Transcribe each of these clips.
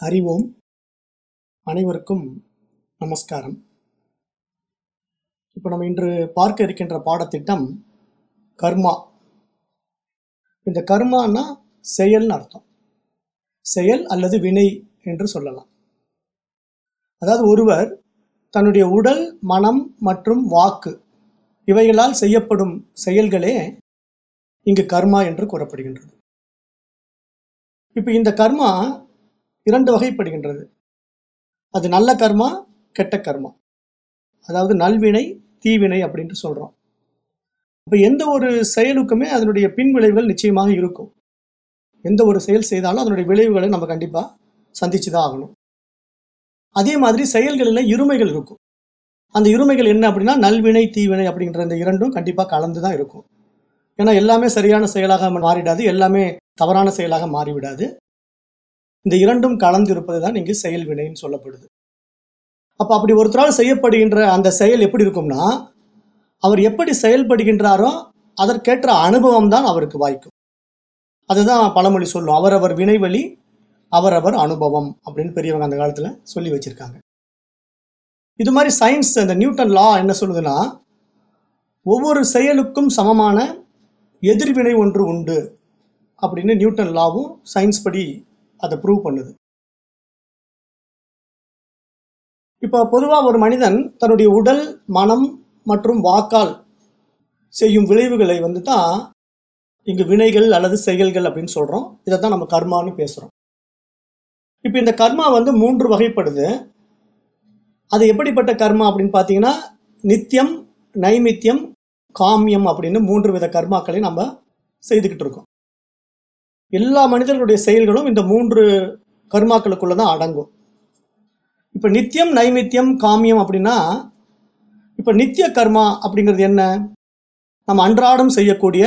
அறிவோம். அனைவருக்கும் நமஸ்காரம். இப்போ நம்ம இன்று பார்க்க இருக்கின்ற பாடத்திட்டம் கர்மா. இந்த கர்மானா செயல்னு அர்த்தம். செயல் அல்லது வினை என்று சொல்லலாம். அதாவது ஒருவர் தன்னுடைய உடல் மனம் மற்றும் வாக்கு இவைகளால் செய்யப்படும் செயல்களே இங்கு கர்மா என்று கூறப்படுகின்றது. இப்போ இந்த கர்மா இரண்டு வகைப்படுகின்றது. அது நல்ல கர்மா கெட்ட கர்மா. அதாவது நல்வினை தீவினை அப்படின்ட்டு சொல்றோம். அப்ப எந்த ஒரு செயலுக்குமே அதனுடைய பின் விளைவுகள் நிச்சயமாக இருக்கும். எந்த ஒரு செயல் செய்தாலும் அதனுடைய விளைவுகளை நம்ம கண்டிப்பா சந்திச்சு தான் ஆகணும். அதே மாதிரி செயல்களில் இருமைகள் இருக்கும். அந்த இருமைகள் என்ன அப்படின்னா நல்வினை தீவினை அப்படின்ற இந்த இரண்டும் கண்டிப்பா கலந்து தான் இருக்கும். ஏன்னா எல்லாமே சரியான செயலாக மாறிடாது எல்லாமே தவறான செயலாக மாறிவிடாது. இந்த இரண்டும் கலந்து இருப்பது தான் இங்கு செயல் வினைன்னு சொல்லப்படுது. அப்போ அப்படி ஒருத்தரால் செய்யப்படுகின்ற அந்த செயல் எப்படி இருக்கும்னா அவர் எப்படி செயல்படுகின்றாரோ அதற்கேற்ற அனுபவம் தான் அவருக்கு வாய்க்கும். அதுதான் பழமொழி சொல்லும் அவரவர் வினைவழி அவரவர் அனுபவம் அப்படின்னு பெரியவங்க அந்த காலத்தில் சொல்லி வச்சிருக்காங்க. இது மாதிரி சயின்ஸ் அந்த நியூட்டன் லா என்ன சொல்லுதுன்னா ஒவ்வொரு செயலுக்கும் சமமான எதிர்வினை ஒன்று உண்டு அப்படின்னு நியூட்டன் லாவும் சயின்ஸ் படி அதை ப்ரூவ் பண்ணுது. இப்போ பொதுவாக ஒரு மனிதன் தன்னுடைய உடல் மனம் மற்றும் வாக்கால் செய்யும் விளைவுகளை வந்து தான் இங்கு வினைகள் அல்லது செயல்கள் அப்படின்னு சொல்கிறோம் இதை தான் நம்ம கர்மான்னு பேசுகிறோம் இப்போ இந்த கர்மா வந்து மூன்று வகைப்படுது. அது எப்படிப்பட்ட கர்மா அப்படின்னு பார்த்தீங்கன்னா நித்தியம் நைமித்தியம் காமியம் அப்படின்னு மூன்று வித கர்மாக்களை நம்ம செய்துக்கிட்டு இருக்கோம். எல்லா மனிதர்களுடைய செயல்களும் இந்த மூன்று கர்மாக்களுக்குள்ள தான் அடங்கும். இப்போ நித்தியம் நைமித்தியம் காமியம் அப்படின்னா இப்போ நித்திய கர்மா அப்படிங்கிறது என்ன? நம்ம அன்றாடம் செய்யக்கூடிய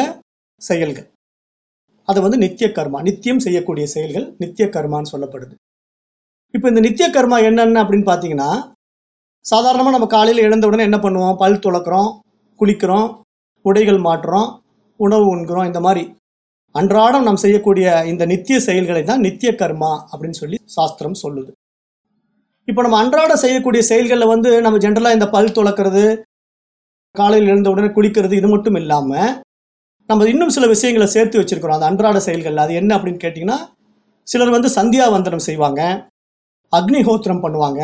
செயல்கள். அது வந்து நித்திய கர்மா. நித்தியம் செய்யக்கூடிய செயல்கள் நித்திய கர்மான்னு சொல்லப்படுது. இப்போ இந்த நித்திய கர்மா என்னென்ன அப்படின்னு பார்த்தீங்கன்னா சாதாரணமாக நம்ம காலையில் எழுந்த உடனே என்ன பண்ணுவோம்? பல் துளக்குறோம் குளிக்கிறோம் உடைகள் மாற்றுறோம் உணவு உண்கிறோம் இந்த மாதிரி. அன்றாடம் நாம் செய்யக்கூடிய இந்த நித்திய செயல்களை தான் நித்திய கர்மா அப்படின்னு சொல்லி சாஸ்திரம் சொல்லுது. இப்போ நம்ம அன்றாடம் செய்யக்கூடிய செயல்களில் வந்து நம்ம ஜென்ரலாக இந்த பல் துளக்கிறது காலையில் எழுந்த உடனே குளிக்கிறது இது மட்டும் இல்லாமல் நம்ம இன்னும் சில விஷயங்களை சேர்த்து வச்சிருக்கிறோம். அந்த அன்றாட செயல்கள் அது என்ன அப்படின்னு கேட்டிங்கன்னா சிலர் வந்து சந்தியாவந்தனம் செய்வாங்க அக்னிஹோத்திரம் பண்ணுவாங்க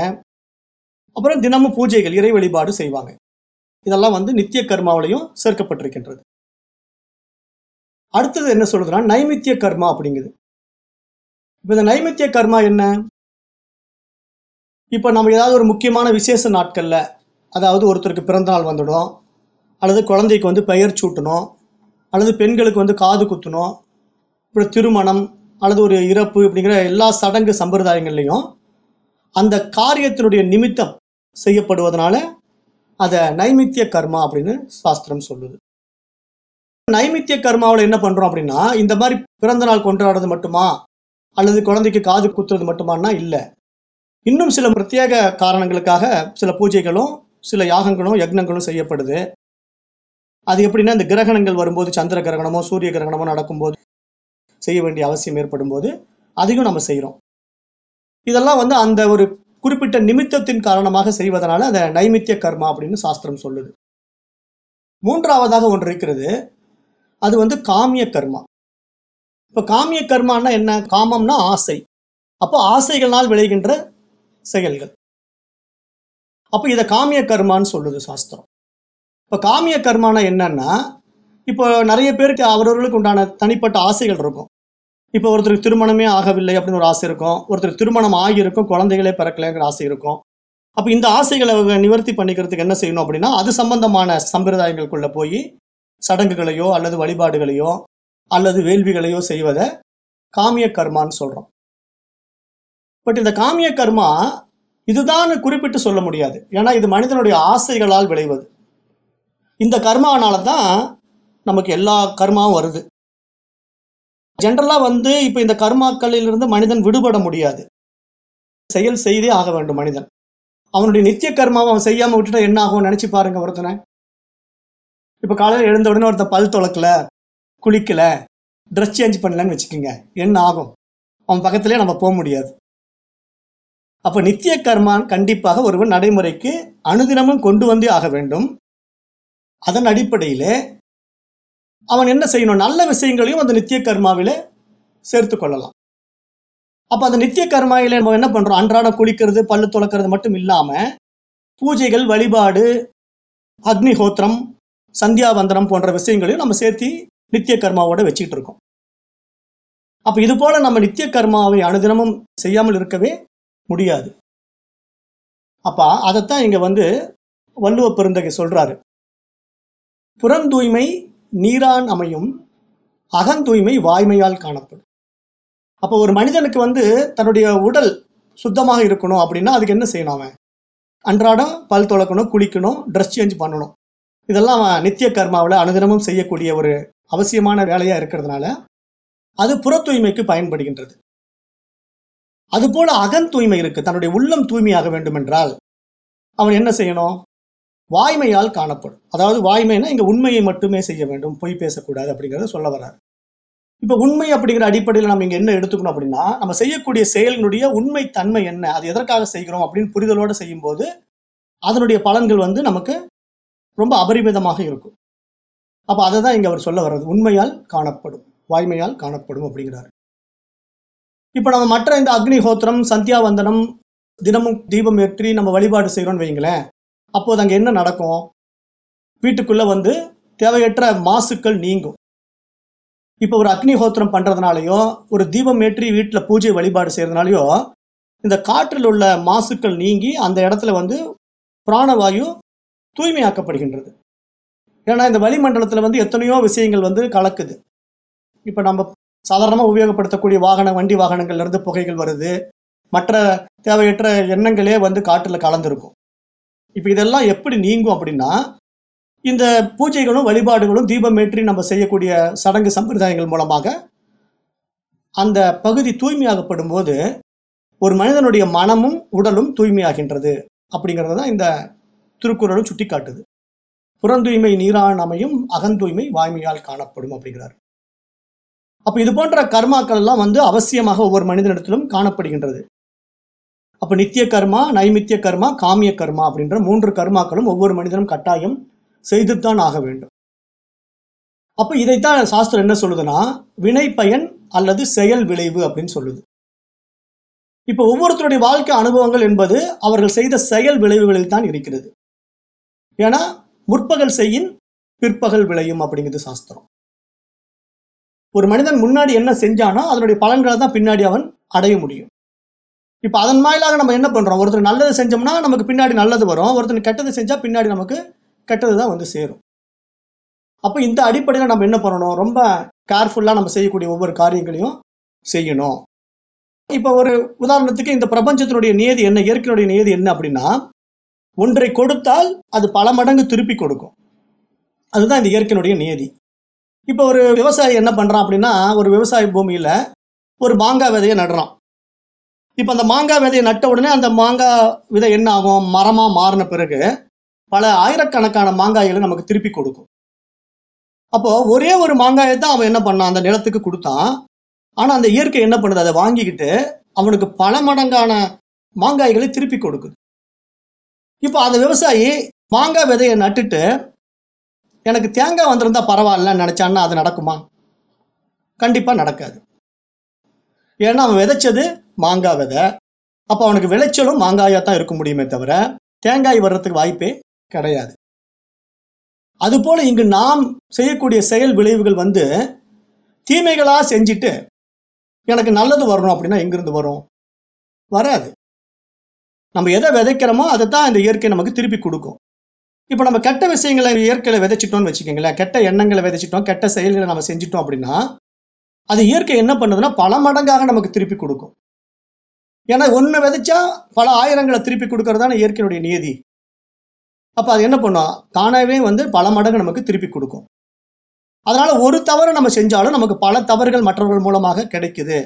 அப்புறம் தினமும் பூஜைகள் இறை வழிபாடு செய்வாங்க. இதெல்லாம் வந்து நித்திய கர்மாவிலையும் சேர்க்கப்பட்டிருக்கின்றது. அடுத்தது என்ன சொல்றதுன்னா நைமித்திய கர்மா அப்படிங்குது. இப்போ இந்த நைமித்திய கர்மா என்ன? இப்போ நம்ம ஏதாவது ஒரு முக்கியமான விசேஷ நாட்கள்ல அதாவது ஒருத்தருக்கு பிறந்த நாள் வந்துடும் அல்லது குழந்தைக்கு வந்து பெயர் சூட்டணும் அல்லது பெண்களுக்கு வந்து காது குத்தணும் அப்புறம் திருமணம் அல்லது ஒரு இறப்பு அப்படிங்கிற எல்லா சடங்கு சம்பிரதாயங்கள்லையும் அந்த காரியத்தினுடைய நிமித்தம் செய்யப்படுவதனால அதை நைமித்திய கர்மா அப்படின்னு சாஸ்திரம் சொல்லுது. நைமித்திய கர்மாவில் என்ன பண்றோம் அப்படின்னா இந்த மாதிரி பிறந்த நாள் கொண்டாடுறது மட்டுமா? அல்லது குழந்தைக்கு காது குத்துறது மட்டுமானா இல்லை. இன்னும் சில பிரத்யேக காரணங்களுக்காக சில பூஜைகளும் சில யாகங்களும் யக்னங்களும் செய்யப்படுது. அது எப்படின்னா இந்த கிரகணங்கள் வரும்போது சந்திர கிரகணமோ சூரிய கிரகணமோ நடக்கும்போது செய்ய வேண்டிய அவசியம் ஏற்படும் போது அதையும் நம்ம செய்கிறோம் இதெல்லாம் வந்து அந்த ஒரு குறிப்பிட்ட நிமித்தத்தின் காரணமாக செய்வதனால அதை நைமித்திய கர்மா அப்படின்னு சாஸ்திரம் சொல்லுது. மூன்றாவதாக ஒன்று இருக்கிறது அது வந்து காமிய கர்மா. இப்ப காமிய கர்மானா என்ன? காமம்னா ஆசை. அப்போ ஆசைகளால் விளைகின்ற செயல்கள். அப்போ இதை காமிய கர்மான்னு சொல்லுது சாஸ்திரம். இப்போ காமிய கர்மானா என்னன்னா இப்போ நிறைய பேருக்கு அவரவர்களுக்கு உண்டான தனிப்பட்ட ஆசைகள் இருக்கும். இப்போ ஒருத்தருக்கு திருமணமே ஆகவில்லை அப்படின்னு ஒரு ஆசை இருக்கும். ஒருத்தருக்கு திருமணம் ஆகியிருக்கும் குழந்தைகளே பிறக்கலைங்கிற ஆசை இருக்கும். அப்போ இந்த ஆசைகளை நிவர்த்தி பண்ணிக்கிறதுக்கு என்ன செய்யணும் அப்படின்னா அது சம்பந்தமான சம்பிரதாயங்களுக்குள்ள போய் சடங்குகளையோ அல்லது வழிபாடுகளையோ அல்லது வேள்விகளையோ செய்வதை காமிய கர்மான்னு சொல்கிறோம் பட் இந்த காமிய கர்மா இதுதான் குறிப்பிட்டு சொல்ல முடியாது. ஏன்னா இது மனிதனுடைய ஆசைகளால் விளைவது. இந்த கர்மானால தான் நமக்கு எல்லா கர்மாவும் வருது. ஜென்ரலாக வந்து இப்ப இந்த கர்மாக்களிலிருந்து மனிதன் விடுபட முடியாது. செயல் செய்தே ஆக வேண்டும் மனிதன். அவனுடைய நித்திய கர்மாவை அவன் செய்யாம விட்டுட்டா என்ன ஆகும் நினைச்சு பாருங்க ஒருத்தனை. இப்போ காலையில் எழுந்த உடனே ஒருத்தர் பல் துளக்கல குளிக்கல ட்ரெஸ் சேஞ்ச் பண்ணலன்னு வச்சுக்கோங்க. என்ன ஆகும்? அவன் பக்கத்துலேயே நம்ம போக முடியாது. அப்போ நித்திய கர்மான் கண்டிப்பாக ஒருவன் நடைமுறைக்கு அனுதினமும் கொண்டு வந்தே ஆக வேண்டும். அதன் அடிப்படையிலே அவன் என்ன செய்யணும்? நல்ல விஷயங்களையும் அந்த நித்திய கர்மாவிலே சேர்த்து கொள்ளலாம். அப்போ அந்த நித்திய கர்மாவில நம்ம என்ன பண்ணுறோம் அன்றாடம் குளிக்கிறது பல்லு துளக்கிறது மட்டும் இல்லாமல் பூஜைகள் வழிபாடு அக்னிஹோத்திரம் சந்தியாவந்தனம் போன்ற விஷயங்களையும் நம்ம சேர்த்து நித்திய கர்மாவோட வச்சுக்கிட்டு இருக்கோம். அப்போ இது போல நம்ம நித்திய கர்மாவை அனுதினமும் செய்யாமல் இருக்கவே முடியாது. அப்போ அதைத்தான் இங்க வந்து வள்ளுவ பெருந்தகை சொல்றாரு. புறந்தூய்மை நீரான் அமையும் அகந்தூய்மை வாய்மையால் காணப்படும். அப்போ ஒரு மனிதனுக்கு வந்து தன்னுடைய உடல் சுத்தமாக இருக்கணும் அப்படின்னா அதுக்கு என்ன செய்யணும் அவன்? அன்றாடம் பல் துளக்கணும் குளிக்கணும் ட்ரெஸ் சேஞ்ச் பண்ணணும். இதெல்லாம் நித்திய கர்மாவில் அனுதினமும் செய்யக்கூடிய ஒரு அவசியமான வேலையா இருக்கிறதுனால அது புற தூய்மைக்கு பயன்படுகின்றது. அதுபோல அகன் தூய்மை இருக்கு. தன்னுடைய உள்ளம் தூய்மையாக வேண்டுமென்றால் அவன் என்ன செய்யணும்? வாய்மையால் காணப்படும். அதாவது வாய்மைனா இங்க உண்மையை மட்டுமே செய்ய வேண்டும். பொய் பேசக்கூடாது அப்படிங்கிறத சொல்ல வர்றாரு. இப்ப உண்மை அப்படிங்கிற அடிப்படையில் நம்ம இங்க என்ன எடுத்துக்கணும் அப்படின்னா நம்ம செய்யக்கூடிய செயலினுடைய உண்மை தன்மை என்ன? அது எதற்காக செய்கிறோம் அப்படின்னு புரிதலோடு செய்யும்போது அதனுடைய பலன்கள் வந்து நமக்கு ரொம்ப அபரிமிதமாக இருக்கும். அப்ப அதை தான் இங்க அவர் சொல்ல வர்றது. உண்மையால் காணப்படும். வாய்மையால் காணப்படும் அப்படிங்கிறாரு. இப்ப நம்ம மற்ற இந்த அக்னிஹோத்திரம் சந்தியாவந்தனம் தினமும் தீபம் ஏற்றி நம்ம வழிபாடு செய்கிறோம்னு வைங்களேன் அப்போது அங்க என்ன நடக்கும்? வீட்டுக்குள்ள வந்து தேவையற்ற மாசுக்கள் நீங்கும். இப்போ ஒரு அக்னிஹோத்திரம் பண்றதுனாலயோ ஒரு தீபம் ஏற்றி வீட்டில் பூஜை வழிபாடு செய்யறதுனாலயோ இந்த காற்றில் உள்ள மாசுக்கள் நீங்கி அந்த இடத்துல வந்து பிராணவாயு தூய்மையாக்கப்படுகின்றது. ஏன்னா இந்த வளிமண்டலத்தில் வந்து எத்தனையோ விஷயங்கள் வந்து கலக்குது. இப்போ நம்ம சாதாரணமாக உபயோகப்படுத்தக்கூடிய வாகன வண்டி வாகனங்கள்லேருந்து புகைகள் வருது. மற்ற தேவையற்ற எண்ணங்களே வந்து காற்றில் கலந்துருக்கும். இப்போ இதெல்லாம் எப்படி நீங்கும் அப்படின்னா இந்த பூஜைகளும் வழிபாடுகளும் தீபமேற்றி நம்ம செய்யக்கூடிய சடங்கு சம்பிரதாயங்கள் மூலமாக அந்த பகுதி தூய்மையாகப்படும் போது ஒரு மனிதனுடைய மனமும் உடலும் தூய்மையாகின்றது. அப்படிங்கிறது தான் இந்த திருக்குறளும் சுட்டி காட்டுது புறந்தூய்மை நீரான் அமையும் அகந்தூய்மை வாய்மையால் காணப்படும் அப்படிங்கிறார். அப்ப இது போன்ற கர்மாக்கள் எல்லாம் வந்து அவசியமாக ஒவ்வொரு மனிதனிடத்திலும் காணப்படுகின்றது. அப்ப நித்திய கர்மா நைமித்திய கர்மா காமிய கர்மா அப்படின்ற மூன்று கர்மாக்களும் ஒவ்வொரு மனிதனும் கட்டாயம் செய்துத்தான் ஆக வேண்டும். அப்ப இதைத்தான் சாஸ்திரம் என்ன சொல்லுதுன்னா வினை பயன் அல்லது செயல் விளைவு அப்படின்னு சொல்லுது. இப்போ ஒவ்வொருத்தருடைய வாழ்க்கை அனுபவங்கள் என்பது அவர்கள் செய்த செயல் விளைவுகளில் தான் இருக்கிறது. ஏன்னா முற்பகல் செய்யின் பிற்பகல் விளையும் அப்படிங்கிறது சாஸ்திரம். ஒரு மனிதன் முன்னாடி என்ன செஞ்சானோ அதனுடைய பலன்களை தான் பின்னாடி அவன் அடைய முடியும். இப்போ அதன் வாயிலாக நம்ம என்ன பண்ணுறோம் ஒருத்தர் நல்லது செஞ்சோம்னா நமக்கு பின்னாடி நல்லது வரும். ஒருத்தர் கெட்டது செஞ்சால் பின்னாடி நமக்கு கெட்டது தான் வந்து சேரும். அப்போ இந்த அடிப்படையில் நம்ம என்ன பண்ணணும்? ரொம்ப கேர்ஃபுல்லாக நம்ம செய்யக்கூடிய ஒவ்வொரு காரியங்களையும் செய்யணும். இப்போ ஒரு உதாரணத்துக்கு இந்த பிரபஞ்சத்தினுடைய நியதி என்ன? இயற்கையினுடைய நியதி என்ன அப்படின்னா ஒன்றை கொடுத்தால் அது பல மடங்கு திருப்பி கொடுக்கும். அதுதான் இந்த இயற்கையினுடைய நியதி. இப்போ ஒரு விவசாயி என்ன பண்ணுறான் அப்படின்னா ஒரு விவசாய பூமியில் ஒரு மாங்காய் விதையை நடுறான். இப்போ அந்த மாங்காய் விதையை நட்ட உடனே அந்த மாங்காய் விதை என்ன ஆகும்? மரமாக மாறின பிறகு பல ஆயிரக்கணக்கான மாங்காய்களை நமக்கு திருப்பி கொடுக்கும். அப்போது ஒரே ஒரு மாங்காயை தான் அவன் என்ன பண்ணான்? அந்த நிலத்துக்கு கொடுத்தான். ஆனால் அந்த இயற்கை என்ன பண்ணுது? அதை வாங்கிக்கிட்டு அவனுக்கு பல மடங்கான மாங்காய்களை திருப்பி கொடுக்குது. இப்போ அந்த விவசாயி மாங்காய் விதையை நட்டுட்டு எனக்கு தேங்காய் வந்திருந்தா பரவாயில்லன்னு நினைச்சான்னா அது நடக்குமா? கண்டிப்பா நடக்காது. ஏன்னா அவன் விதைச்சது மாங்காய் விதை. அப்போ அவனுக்கு விளைச்சலும் மாங்காயா தான் இருக்க முடியுமே தவிர தேங்காய் வர்றதுக்கு வாய்ப்பே கிடையாது. அதுபோல இங்கு நாம் செய்யக்கூடிய செயல் விளைவுகள் வந்து தீமைகளா செஞ்சுட்டு எனக்கு நல்லது வரணும் அப்படின்னா எங்கிருந்து வரும்? வராது. நம்ம எதை விதைக்கிறோமோ அதை தான் இந்த இயற்கை நமக்கு திருப்பி கொடுக்கும். இப்போ நம்ம கெட்ட விஷயங்களை இயற்கையில விதைச்சிட்டோம்னு வச்சுக்கோங்களேன். கெட்ட எண்ணங்களை விதைச்சிட்டோம் கெட்ட செயல்களை நம்ம செஞ்சிட்டோம் அப்படின்னா அது இயற்கை என்ன பண்ணுதுன்னா பல மடங்காக நமக்கு திருப்பி கொடுக்கும். ஏன்னா ஒன்று விதைச்சா பல ஆயிரங்களை திருப்பி கொடுக்கறதான இயற்கையினுடைய நியதி. அப்போ அது என்ன பண்ணும்? தானாகவே வந்து பல மடங்கு நமக்கு திருப்பி கொடுக்கும். அதனால ஒரு தவறு நம்ம செஞ்சாலும் நமக்கு பல தவறுகள் மற்றவர்கள் மூலமாக கிடைக்குது.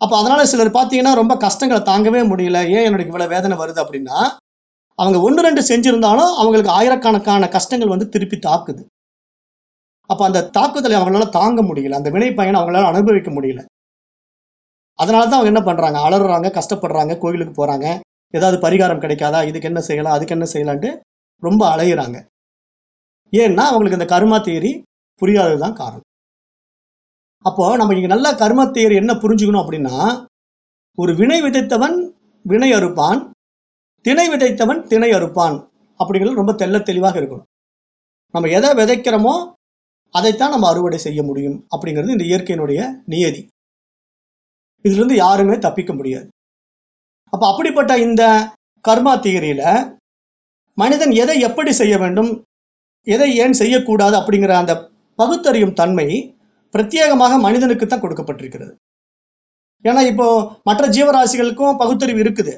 அப்போ அதனால சிலர் பார்த்தீங்கன்னா ரொம்ப கஷ்டங்களை தாங்கவே முடியல. ஏன் என்னுடைய இவ்வளவு வேதனை வருது அப்படின்னா அவங்க ஒன்று ரெண்டு செஞ்சிருந்தாலும் அவங்களுக்கு ஆயிரக்கணக்கான கஷ்டங்கள் வந்து திருப்பி தாக்குது. அப்போ அந்த தாக்குதலை அவங்களால தாங்க முடியல. அந்த வினை பயனை அவங்களால அனுபவிக்க முடியல. அதனால தான் அவங்க என்ன பண்றாங்க? அலறுறாங்க கஷ்டப்படுறாங்க கோயிலுக்கு போறாங்க. ஏதாவது பரிகாரம் கிடைக்காதா? இதுக்கு என்ன செய்யலாம்? அதுக்கு என்ன செய்யலான்ட்டு ரொம்ப அலையிறாங்க. ஏன்னா அவங்களுக்கு இந்த கர்மா புரியாதது புரியாததுதான் காரணம். அப்போ நம்ம இங்க நல்லா கர்ம என்ன புரிஞ்சுக்கணும் அப்படின்னா ஒரு வினை விதைத்தவன் வினை அறுப்பான் திணை விதைத்தவன் திணை அறுப்பான் அப்படிங்கிறது ரொம்ப தெள்ள தெளிவாக இருக்கணும். நம்ம எதை விதைக்கிறோமோ அதைத்தான் நம்ம அறுவடை செய்ய முடியும் அப்படிங்கிறது இந்த இயற்கையினுடைய நியதி. இதுலேருந்து யாருமே தப்பிக்க முடியாது. அப்போ அப்படிப்பட்ட இந்த கர்மா தியரியில மனிதன் எதை எப்படி செய்ய வேண்டும் எதை ஏன் செய்யக்கூடாது அப்படிங்கிற அந்த பகுத்தறியும் தன்மை பிரத்யேகமாக மனிதனுக்கு தான் கொடுக்கப்பட்டிருக்கிறது. ஏன்னா இப்போ மற்ற ஜீவராசிகளுக்கும் பகுத்தறிவு இருக்குது.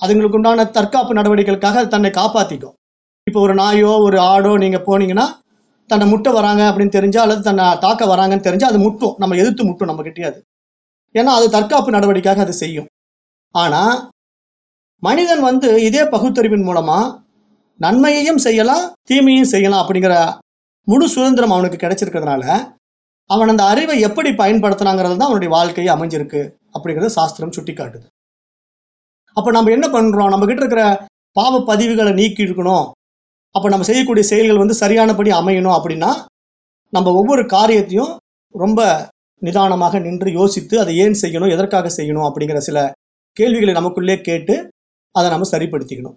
அதுங்களுக்கு உண்டான தற்காப்பு நடவடிக்கைகளுக்காக தன்னை காப்பாத்திக்கும். இப்போ ஒரு நாயோ ஒரு ஆடோ நீங்க போனீங்கன்னா தன்னை முட்டை வராங்க அப்படின்னு தெரிஞ்சா அல்லது தன்னை தாக்க வராங்கன்னு தெரிஞ்சா அது முட்டும். நம்ம எதிர்த்து முட்டும் நம்ம கிட்டேயாது ஏன்னா அது தற்காப்பு நடவடிக்கையாக அது செய்யும். ஆனா மனிதன் வந்து இதே பகுத்தறிவின் மூலமா நன்மையையும் செய்யலாம் தீமையும் செய்யலாம் அப்படிங்கிற முழு சுதந்திரம் அவனுக்கு கிடைச்சிருக்கிறதுனால அவன் அந்த அறிவை எப்படி பயன்படுத்தினாங்கிறது தான் அவனுடைய வாழ்க்கையை அமைஞ்சிருக்கு அப்படிங்கிறது சாஸ்திரம் சுட்டி காட்டுது அப்போ நம்ம என்ன பண்ணுறோம் நம்ம கிட்ட இருக்கிற பாவ பதிவுகளை நீக்கி இருக்கணும் அப்போ நம்ம செய்யக்கூடிய செயல்கள் வந்து சரியானபடி அமையணும் அப்படின்னா நம்ம ஒவ்வொரு காரியத்தையும் ரொம்ப நிதானமாக நின்று யோசித்து அதை ஏன் செய்யணும்? எதற்காக செய்யணும்? அப்படிங்கிற சில கேள்விகளை நமக்குள்ளே கேட்டு அதை நம்ம சரிப்படுத்திக்கணும்.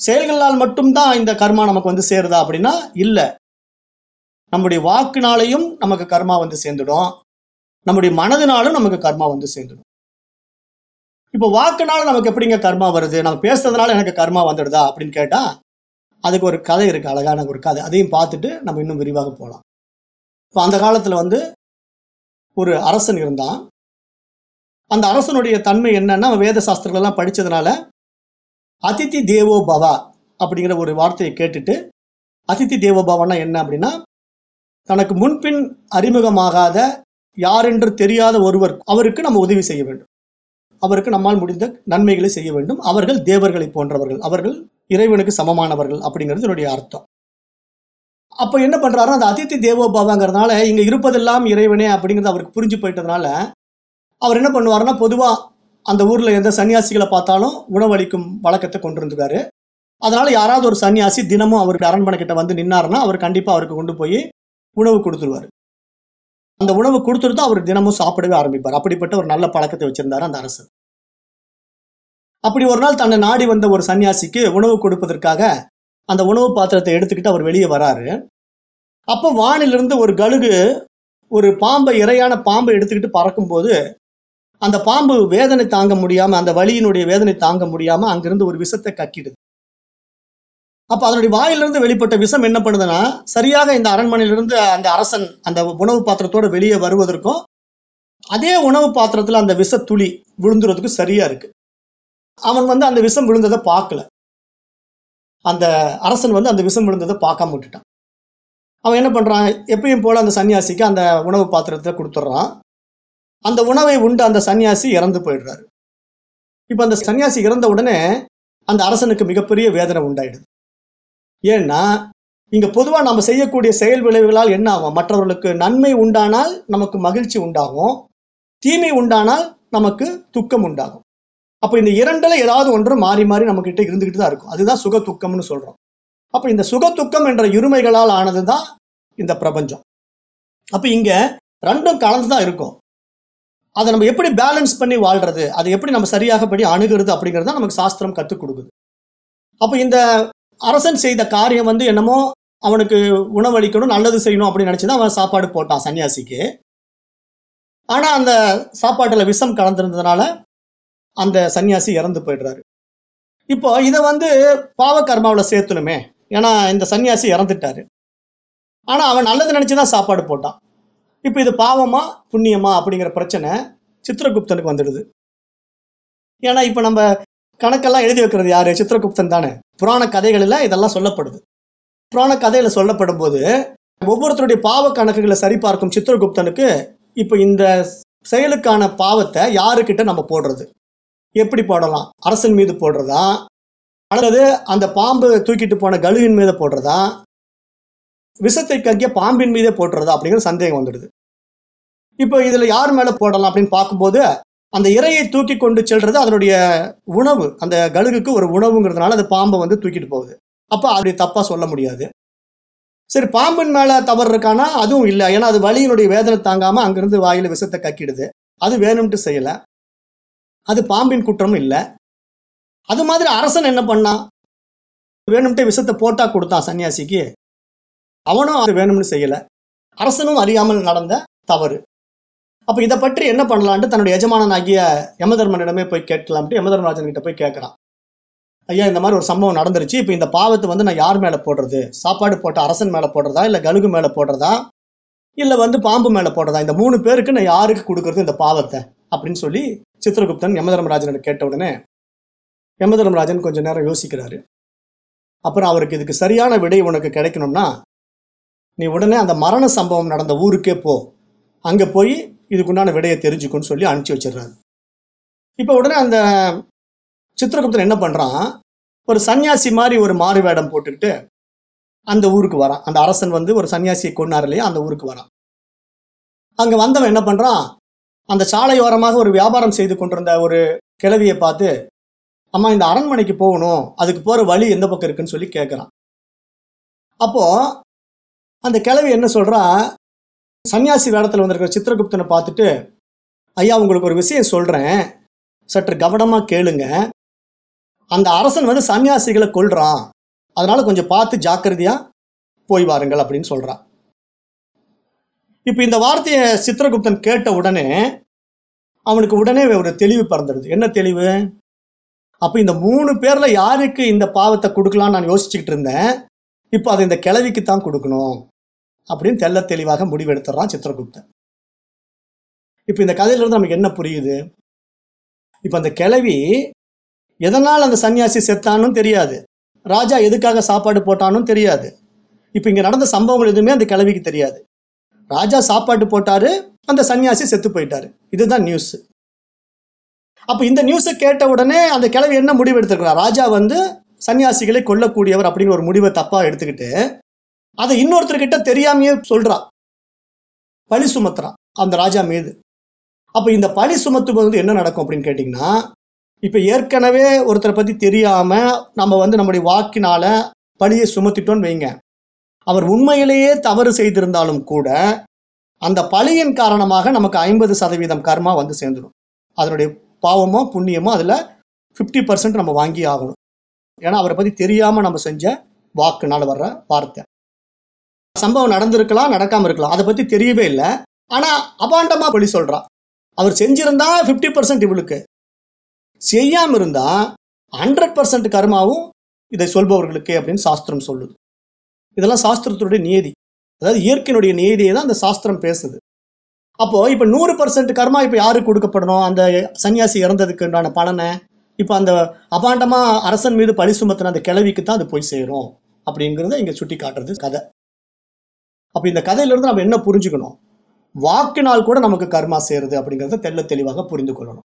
செயல்களால் மட்டும்தான் இந்த கர்மா நமக்கு வந்து சேருதா அப்படின்னா இல்லை. நம்முடைய வாக்குனாலையும் நமக்கு கர்மா வந்து சேர்ந்துடும். நம்முடைய மனதினாலும் நமக்கு கர்மா வந்து சேர்ந்துடும். இப்போ வாக்குனால நமக்கு எப்படிங்க கர்மா வருது? நம்ம பேசுறதுனால எனக்கு கர்மா வந்துடுதா அப்படின்னு கேட்டா அதுக்கு ஒரு கதை இருக்கு அழகான ஒரு கதை. அதையும் பார்த்துட்டு நம்ம இன்னும் விரிவாக போகலாம் இப்போ அந்த காலத்துல வந்து ஒரு அரசன் இருந்தான். அந்த அரசனுடைய தன்மை என்னன்னா அவன் வேத சாஸ்திரங்கள்லாம் படித்ததுனால படிச்சதுனால அதிதி தேவோ பவா அப்படிங்கிற ஒரு வார்த்தையை கேட்டுட்டு அதித்தி தேவோ பவனா என்ன? அப்படின்னா தனக்கு முன்பின் அறிமுகமாகாத யாரென்று தெரியாத ஒருவர் அவருக்கு நம்ம உதவி செய்ய வேண்டும். அவருக்கு நம்மால் முடிந்த நன்மைகளை செய்ய வேண்டும். அவர்கள் தேவர்களை போன்றவர்கள். அவர்கள் இறைவனுக்கு சமமானவர்கள் அப்படிங்கிறது என்னுடைய அர்த்தம். அப்ப என்ன பண்றாருன்னா அந்த அதித்தி தேவோபாவாங்கிறதுனால இங்க இருப்பதெல்லாம் இறைவனே அப்படிங்கிறது அவருக்கு புரிஞ்சு போயிட்டதுனால அவர் என்ன பண்ணுவாருன்னா பொதுவா அந்த ஊர்ல எந்த சன்னியாசிகளை பார்த்தாலும் உணவளிக்கும் வழக்கத்தை கொண்டு இருந்துக்காரு அதனால யாராவது ஒரு சன்னியாசி தினமும் அவருக்கு அரண்மனை கிட்ட வந்து நின்னாருன்னா அவர் கண்டிப்பா அவருக்கு கொண்டு போய் உணவு கொடுத்துருவாரு. அந்த உணவு கொடுத்துருந்தா அவர் தினமும் சாப்பிடவே ஆரம்பிப்பார். அப்படிப்பட்ட ஒரு நல்ல பழக்கத்தை வச்சிருந்தாரு அந்த அரசர். அப்படி ஒரு நாள் தன்னை நாடி வந்த ஒரு சன்னியாசிக்கு உணவு கொடுப்பதற்காக அந்த உணவு பாத்திரத்தை எடுத்துக்கிட்டு அவர் வெளியே வராரு. அப்போ வானிலிருந்து ஒரு கழுகு ஒரு பாம்பை இறையான பாம்பை எடுத்துக்கிட்டு பறக்கும்போது அந்த பாம்பு வேதனை தாங்க முடியாம அந்த வலியினுடைய வேதனை தாங்க முடியாம அங்கிருந்து ஒரு விஷத்தை கக்கிடுது. அப்ப அதனுடைய வாயிலிருந்து வெளிப்பட்ட விஷம் என்ன பண்ணுதுன்னா சரியாக இந்த அரண்மனையிலிருந்து அந்த அரசன் அந்த உணவு பாத்திரத்தோட வெளியே வருவதற்கும் அதே உணவு பாத்திரத்துல அந்த விஷ துளி விழுந்துறதுக்கு சரியா இருக்கு. அவன் வந்து அந்த விஷம் விழுந்ததை பார்க்கல. அந்த அரசன் வந்து அந்த விஷம் விழுந்ததை பார்க்காம விட்டுட்டான். அவன் என்ன பண்றான்? எப்பயும் போல அந்த சன்னியாசிக்கு அந்த உணவு பாத்திரத்தை கொடுத்துட்றான். அந்த உணவை உண்டு அந்த சன்னியாசி இறந்து போயிடுறாரு. இப்ப அந்த சன்னியாசி இறந்த உடனே அந்த அரசனுக்கு மிகப்பெரிய வேதனை உண்டாயிடுது. ஏன்னா இங்க பொதுவா நம்ம செய்யக்கூடிய செயல் விளைவுகளால் என்ன ஆகும்? மற்றவர்களுக்கு நன்மை உண்டானால் நமக்கு மகிழ்ச்சி உண்டாகும். தீமை உண்டானால் நமக்கு துக்கம் உண்டாகும். அப்போ இந்த இரண்டுல ஏதாவது ஒன்று மாறி மாறி நம்ம கிட்ட இருந்துகிட்டு தான் இருக்கும். அதுதான் சுக துக்கம்னு சொல்றோம். அப்போ இந்த சுக துக்கம் என்ற இருமைகளால் ஆனதுதான் இந்த பிரபஞ்சம். அப்போ இங்க ரெண்டும் கலந்து தான் இருக்கும். அதை நம்ம எப்படி பேலன்ஸ் பண்ணி வாழ்றது? அதை எப்படி நம்ம சரியாகப்படி அணுகிறது தான் நமக்கு சாஸ்திரம் கற்றுக் கொடுக்குது. அப்போ இந்த அரசன் செய்த காரியம் வந்து என்னமோ அவனுக்கு உணவளிக்கணும் நல்லது செய்யணும் அப்படின்னு நினைச்சுதான் அவன் சாப்பாடு போட்டான் சன்னியாசிக்கு. ஆனா அந்த சாப்பாட்டுல விஷம் கலந்திருந்ததுனால அந்த சன்னியாசி இறந்து போயிடுறாரு. இப்போ இதை வந்து பாவ கர்மாவில் சேர்த்துணுமே. ஏன்னா இந்த சன்னியாசி இறந்துட்டாரு. ஆனா அவன் நல்லது நினைச்சுதான் சாப்பாடு போட்டான். இப்போ இது பாவமா புண்ணியமா அப்படிங்கிற பிரச்சனை சித்திரகுப்தனுக்கு வந்துடுது. ஏன்னா இப்போ நம்ம கணக்கெல்லாம் எழுதி வைக்கிறது யாரு? சித்திரகுப்தன் தானே. புராண கதைகளில் இதெல்லாம் சொல்லப்படுது. புராண கதையில சொல்லப்படும் போது ஒவ்வொருத்தருடைய பாவ கணக்குகளை சரிபார்க்கும் சித்திரகுப்தனுக்கு இப்போ இந்த செயலுக்கான பாவத்தை யாருக்கிட்ட நம்ம போடுறது? எப்படி போடலாம்? அரசன் மீது போடுறதா? அல்லது அந்த பாம்பு தூக்கிட்டு போன கழுவின் மீது போடுறதா? விஷத்தை கங்கிய பாம்பின் மீதே போட்டுறதா அப்படிங்கிற சந்தேகம் வந்துடுது. இப்போ இதில் யார் மேலே போடலாம் அப்படின்னு பார்க்கும்போது அந்த இரையை தூக்கி கொண்டு செல்றது அதனுடைய உணவு. அந்த கழுகுக்கு ஒரு உணவுங்கிறதுனால அது பாம்பை வந்து தூக்கிட்டு போகுது. அப்ப அப்படி தப்பா சொல்ல முடியாது. சரி பாம்பின் மேல தவறு இருக்கானா? அதுவும் இல்லை. ஏன்னா அது வலியினுடைய வேதனை தாங்காம அங்கிருந்து வாயில விஷத்தை கக்கிடுது. அது வேணும்ட்டு செய்யல. அது பாம்பின் குற்றமும் இல்லை. அது மாதிரி அரசன் என்ன பண்ணான் வேணும்ட்டு விஷத்தை போட்டா கொடுத்தான் சன்னியாசிக்கு. அவனும் அது வேணும்னு செய்யல. அரசனும் அறியாமல் நடந்த தவறு. அப்போ இதை பற்றி என்ன பண்ணலான்ட்டு தன்னுடைய எஜமானன் ஆகிய யமதர்மனிடமே போய் கேட்கலாம்ட்டு யமதர்மராஜன் கிட்ட போய் கேட்கறான். ஐயா இந்த மாதிரி ஒரு சம்பவம் நடந்துருச்சு. இப்போ இந்த பாவத்தை வந்து நான் யார் மேலே போடுறது? சாப்பாடு போட்ட அரசன் மேலே போடுறதா? இல்லை கழுகு மேலே போடுறதா? இல்லை வந்து பாம்பு மேலே போடுறதா? இந்த மூணு பேருக்கு நான் யாருக்கு கொடுக்கறது இந்த பாவத்தை? அப்படின்னு சொல்லி சித்திரகுப்தன் யமதர்மராஜன் கேட்ட உடனே யமதர்மராஜன் கொஞ்சம் நேரம் யோசிக்கிறாரு. அப்புறம் அவருக்கு இதுக்கு சரியான விடை உனக்கு கிடைக்கணும்னா நீ உடனே அந்த மரண சம்பவம் நடந்த ஊருக்கே போ. அங்கே போய் இதுக்குண்டான விடையை தெரிஞ்சுக்குன்னு சொல்லி அனுப்பிச்சு வச்சிடுறாரு. இப்போ உடனே அந்த சித்திரகுப்தன் என்ன பண்ணுறான் ஒரு சன்னியாசி மாதிரி ஒரு மாறு வேடம் போட்டுக்கிட்டு அந்த ஊருக்கு வரான். அந்த அரசன் வந்து ஒரு சன்னியாசியை கொண்டார் இல்லையா? அந்த ஊருக்கு வரான். அங்கே வந்தவன் என்ன பண்ணுறான் அந்த சாலையோரமாக ஒரு வியாபாரம் செய்து கொண்டிருந்த ஒரு கிழவியை பார்த்து அம்மா இந்த அரண்மனைக்கு போகணும். அதுக்கு போகிற வழி எந்த பக்கம் இருக்குன்னு சொல்லி கேட்குறான் அப்போ அந்த கிழவி என்ன சொல்கிறான் சன்னியாசி வேடத்துல வந்திருக்கிற சித்திரகுப்தனை பார்த்துட்டு ஐயா உங்களுக்கு ஒரு விஷயம் சொல்றேன். சற்று கவனமா கேளுங்க. அந்த அரசன் வந்து சன்னியாசிகளை கொல்றான். அதனால கொஞ்சம் பார்த்து ஜாக்கிரதையா போய் வாருங்கள் அப்படின்னு சொல்றான் இப்போ இந்த வார்த்தையை சித்திரகுப்தன் கேட்ட உடனே அவனுக்கு உடனே ஒரு தெளிவு பிறந்துடுது. என்ன தெளிவு? அப்ப இந்த மூணு பேர்ல யாருக்கு இந்த பாவத்தை கொடுக்கலாம்னு நான் யோசிச்சுக்கிட்டு இருந்தேன். இப்போ அதை இந்த கிளவிக்கு தான் கொடுக்கணும். அப்படின்னு தெள்ள தெளிவாக முடிவெடுத்துறான் சித்திரகுப்தன். இப்போ இந்த கதையிலிருந்து நமக்கு என்ன புரியுது? இப்போ அந்த கிளவி எதனால் அந்த சன்னியாசி செத்தானும் தெரியாது. ராஜா எதுக்காக சாப்பாடு போட்டானும் தெரியாது. இப்போ இங்கே நடந்த சம்பவங்கள் எதுவுமே அந்த கிழவிக்கு தெரியாது. ராஜா சாப்பாடு போட்டாரு அந்த சன்னியாசி செத்து போயிட்டாரு. இதுதான் நியூஸ் அப்போ இந்த நியூஸை கேட்ட உடனே அந்த கிளவி என்ன முடிவு எடுத்திருக்கிறார் ராஜா வந்து சன்னியாசிகளை கொல்லக்கூடியவர் அப்படிங்கிற ஒரு முடிவை தப்பாக எடுத்துக்கிட்டு அதை இன்னொருத்தர்கிட்ட தெரியாமையே சொல்றா. பழி சுமத்துறான் அந்த ராஜா மீது. அப்ப இந்த பழி சுமத்துவது என்ன நடக்கும் அப்படின்னு கேட்டீங்கன்னா இப்ப ஏற்கனவே ஒருத்தரை பத்தி தெரியாம நம்ம வந்து நம்முடைய வாக்கினால பழியை சுமத்திட்டோம்னு வைங்க. அவர் உண்மையிலேயே தவறு செய்திருந்தாலும் கூட அந்த பழியின் காரணமாக நமக்கு ஐம்பது சதவீதம் கர்மா வந்து சேர்ந்துடும் அதனுடைய பாவமோ புண்ணியமோ அதுல 50% பர்சன்ட் நம்ம வாங்கி ஆகணும். ஏன்னா அவரை பத்தி தெரியாம நம்ம செஞ்ச வாக்குனால வர்ற வார்த்தை. சம்பவம் நடந்திருக்கலாம் நடக்காம இருக்கலாம். அதை பத்தி தெரியவே இல்லை. ஆனா அபாண்டமா பழி சொல்றா. அவர் செஞ்சிருந்தா 50% பர்சன்ட் இவளுக்கு. செய்யாம இருந்தா ஹண்ட்ரட் பர்சன்ட் கர்மாவும் இதை சொல்பவர்களுக்கு அப்படின்னு சாஸ்திரம் சொல்லுது. இதெல்லாம் சாஸ்திரத்தினுடைய நியதி. அதாவது இயற்கையினுடைய நியதியை தான் அந்த சாஸ்திரம் பேசுது. அப்போ இப்ப நூறு பர்சன்ட் கர்மா இப்ப யாருக்கு கொடுக்கப்படணும்? அந்த சன்னியாசி இறந்ததுக்கு உண்டான பலனை. இப்ப அந்த அபாண்டமா அரசன் மீது பழி சுமத்தின அந்த கிளவிக்கு தான் அது போய் சேரும். அப்படிங்கிறத இங்க சுட்டி காட்டுறது கதை. அப்ப இந்த கதையில இருந்து நம்ம என்ன புரிஞ்சுக்கணும்? வாக்கினால் கூட நமக்கு கர்மா சேருது அப்படிங்கறத தெள்ள தெளிவாக புரிந்து கொள்ளணும்.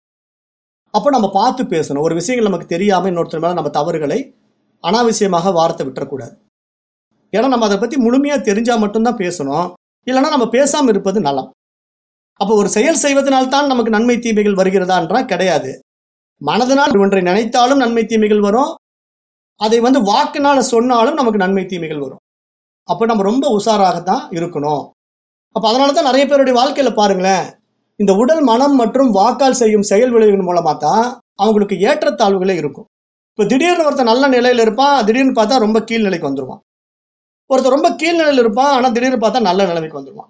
அப்போ நம்ம பார்த்து பேசணும். ஒரு விஷயங்கள் நமக்கு தெரியாம இன்னொருத்தர் மேல நம்ம தவறுகளை அனாவசியமாக வார்த்தை விட்டுறக்கூடாது. ஏன்னா நம்ம அதை பத்தி முழுமையா தெரிஞ்சா மட்டும்தான் பேசணும். இல்லைன்னா நம்ம பேசாம இருப்பது நலம். அப்போ ஒரு செயல் செய்வதனால்தான் நமக்கு நன்மை தீமைகள் வருகிறதான்றா கிடையாது. மனதினால் ஒன்றை நினைத்தாலும் நன்மை தீமைகள் வரும். அதை வந்து வாக்குனால சொன்னாலும் நமக்கு நன்மை தீமைகள் வரும். அப்போ நம்ம ரொம்ப உஷாராகத்தான் இருக்கணும். அப்போ அதனால தான் நிறைய பேருடைய வாழ்க்கையில பாருங்களேன் இந்த உடல் மனம் மற்றும் வாக்கால் செய்யும் செயல் விளைவுகள் மூலமா தான் அவங்களுக்கு ஏற்றத்தாழ்வுகளே இருக்கும். இப்போ திடீர்னு ஒருத்தர் நல்ல நிலையில இருப்பான் திடீர்னு பார்த்தா ரொம்ப கீழ்நிலைக்கு வந்துடுவான் வந்துருவான். ஒருத்தர் ரொம்ப கீழ்நிலையில் இருப்பான் ஆனா திடீர்னு பார்த்தா நல்ல நிலைமைக்கு வந்துருவான்.